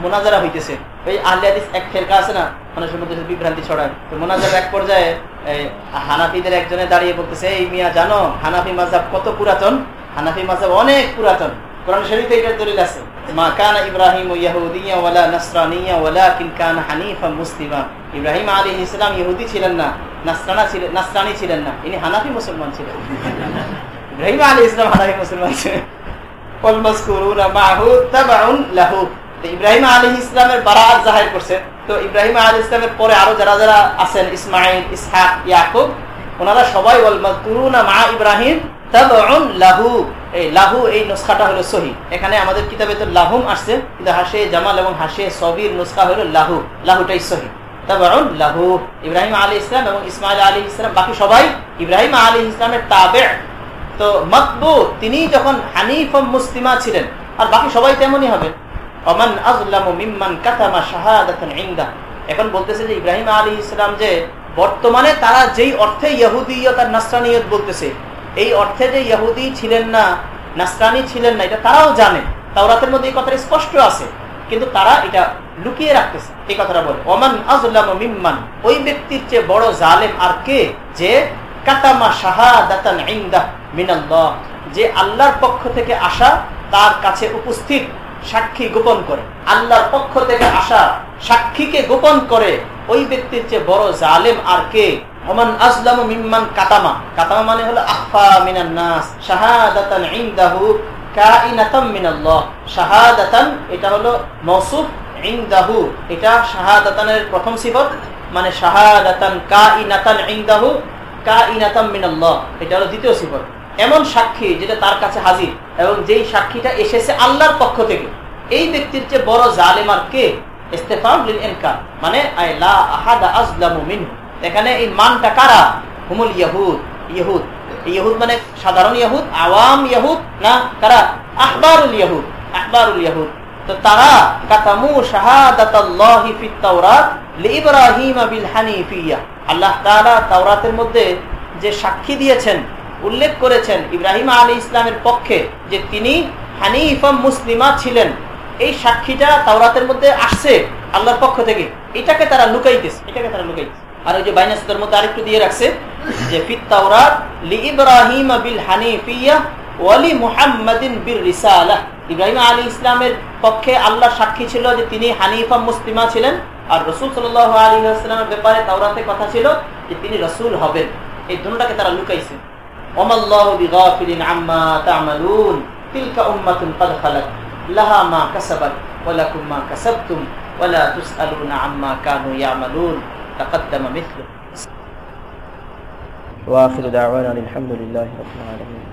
মোনাজারা হইতেছে। ওই আহলে হাদিস এক ফেরকা আছে না মানুষের মধ্যে বিভ্রান্তি ছড়ায়। মোনাজার এক পর্যায়ে হানাফিদের একজনে দাঁড়িয়ে বলতেছে, এই মিয়া জানো, হানাফি মাজাব কত পুরাতন? হানাফি মাজাব অনেক পুরাতন। কোরআন শরীফে এটার দলিল আছে। মা কানা ইব্রাহিম ইয়াহুদিয়া ওয়ালা নাসরানিয়া ওয়ালাকিন কানা হানিফা মুসলিমা। ইব্রাহিম আলাইহিস ইসলাম ইহুদি ছিলেন না, নাসরানা ছিলেন নাসরানি ছিলেন না, ইনি হানাফি মুসলমান ছিলেন। ইব্রাহিম আলাইহিস ইসলাম হানাফি মুসলমান ছিলেন। ওয়াল ইব্রাহিম আলী ইসলামের বারাত জাহির করছে। তো ইব্রাহিম আলী ইসলামের পরে আরও যারা যারা আছেন ইসমাইল ইসহাক, ইয়াকুব, ওনারা সবাই ওয়াল মা ইব্রাহিম লাহু। লাহু, এই হলো এখানে আমাদের কিতাবে তো লাহুম আসছে, কিন্তু হাসে জামাল এবং হাসে হলো লাহু। লাহুটাই লাহু। ইব্রাহিম আলী ইসলাম এবং আলী ইসলাম, বাকি সবাই আলী ইসলামের তো তিনি যখন হানিফ মুসলিমা ছিলেন, আর বাকি সবাই তেমনই হবে। এখন বলতেছে যে ইব্রাহিম আলী ইসলাম যে, বর্তমানে তারা যেই অর্থে ইহুদিয়ত আর নাসরানিয়ত বলতেছে এই অর্থে যে ইহুদি ছিলেন না, নাসরানি ছিলেন না, এটা তারাও জানে। তাওরাতের মধ্যে এই কথাটা স্পষ্ট আছে। কিন্তু তারা এটা লুকিয়ে রাখতেছে, এই কথাটা বলে। ওমান আজলাম মিম্মান, ওই ব্যক্তির চেয়ে বড় জালেম আর কে? যে কাতামা শাহাদাতান ইনদা যে আল্লাহর পক্ষ থেকে আসা, তার কাছে উপস্থিত সাক্ষী গোপন করে। আল্লাহর পক্ষ থেকে আসা সাক্ষীকে গোপন করে, ওই ব্যক্তির চেয়ে বড় জালেম আর কে? আসলাম কাতামা। কাতামা মানে হলো শাহাদাতান শাহাদাতান, এটা হলো এটা শাহাদাতানের প্রথম সিফত মানে শাহাদাতান এটা হলো দ্বিতীয় সিফত। এমন সাক্ষী যেটা তার কাছে হাজির, এবং যেই সাক্ষীটা এসেছে আল্লাহর পক্ষ থেকে। এই ব্যক্তির চেয়ে বড় জালেমার কে? মানে এখানে এই মানটা কারা? হুমুল ইয়াহুদ। ইহুদ ইহুদ মানে সাধারণ ইয়াহুদ, আওয়াম ইয়াহুদ না কারা? আহবারুল ইয়াহুদ। আহবারুল ইহুদ তো তারা কাতামু তাওরাতের মধ্যে যে সাক্ষী দিয়েছেন, উল্লেখ করেছেন ইব্রাহিম আলী ইসলামের পক্ষে যে তিনি হানিফা মুসলিমা ছিলেন, এই সাক্ষীটা তাওরাতের মধ্যে আসছে আল্লাহর পক্ষ থেকে। এটাকে তারা লুকাইতেছে। এটাকে তারা লুকাইতেছে। আর ওই যে বাইনাসের মধ্যে আরেকটু দিয়ে রাখছে, যে ফিত্তাওরাত লি ইব্রাহিম বিল হানিফিয়া ওয়ালি মুহাম্মাদিন বিল রিসালাহ ইব্রাহিম আলী ইসলামের পক্ষে আল্লাহ সাক্ষী ছিল যে তিনি হানিফা মুসলিমা ছিলেন, আর রসুল সাল্লাহ আলী আসলামের ব্যাপারে তাওরাতে কথা ছিল যে তিনি রসুল হবেন। এই দুটাকে তারা লুকাইছে। আম্মা কাসাবাত ওয়ালাকুম মা কাসাবতুম ওয়ালা তুসআলুনা আম্মা কানু ইয়ামালুন। تقدم مثله. وآخر دعوانا الحمد لله رب العالمين.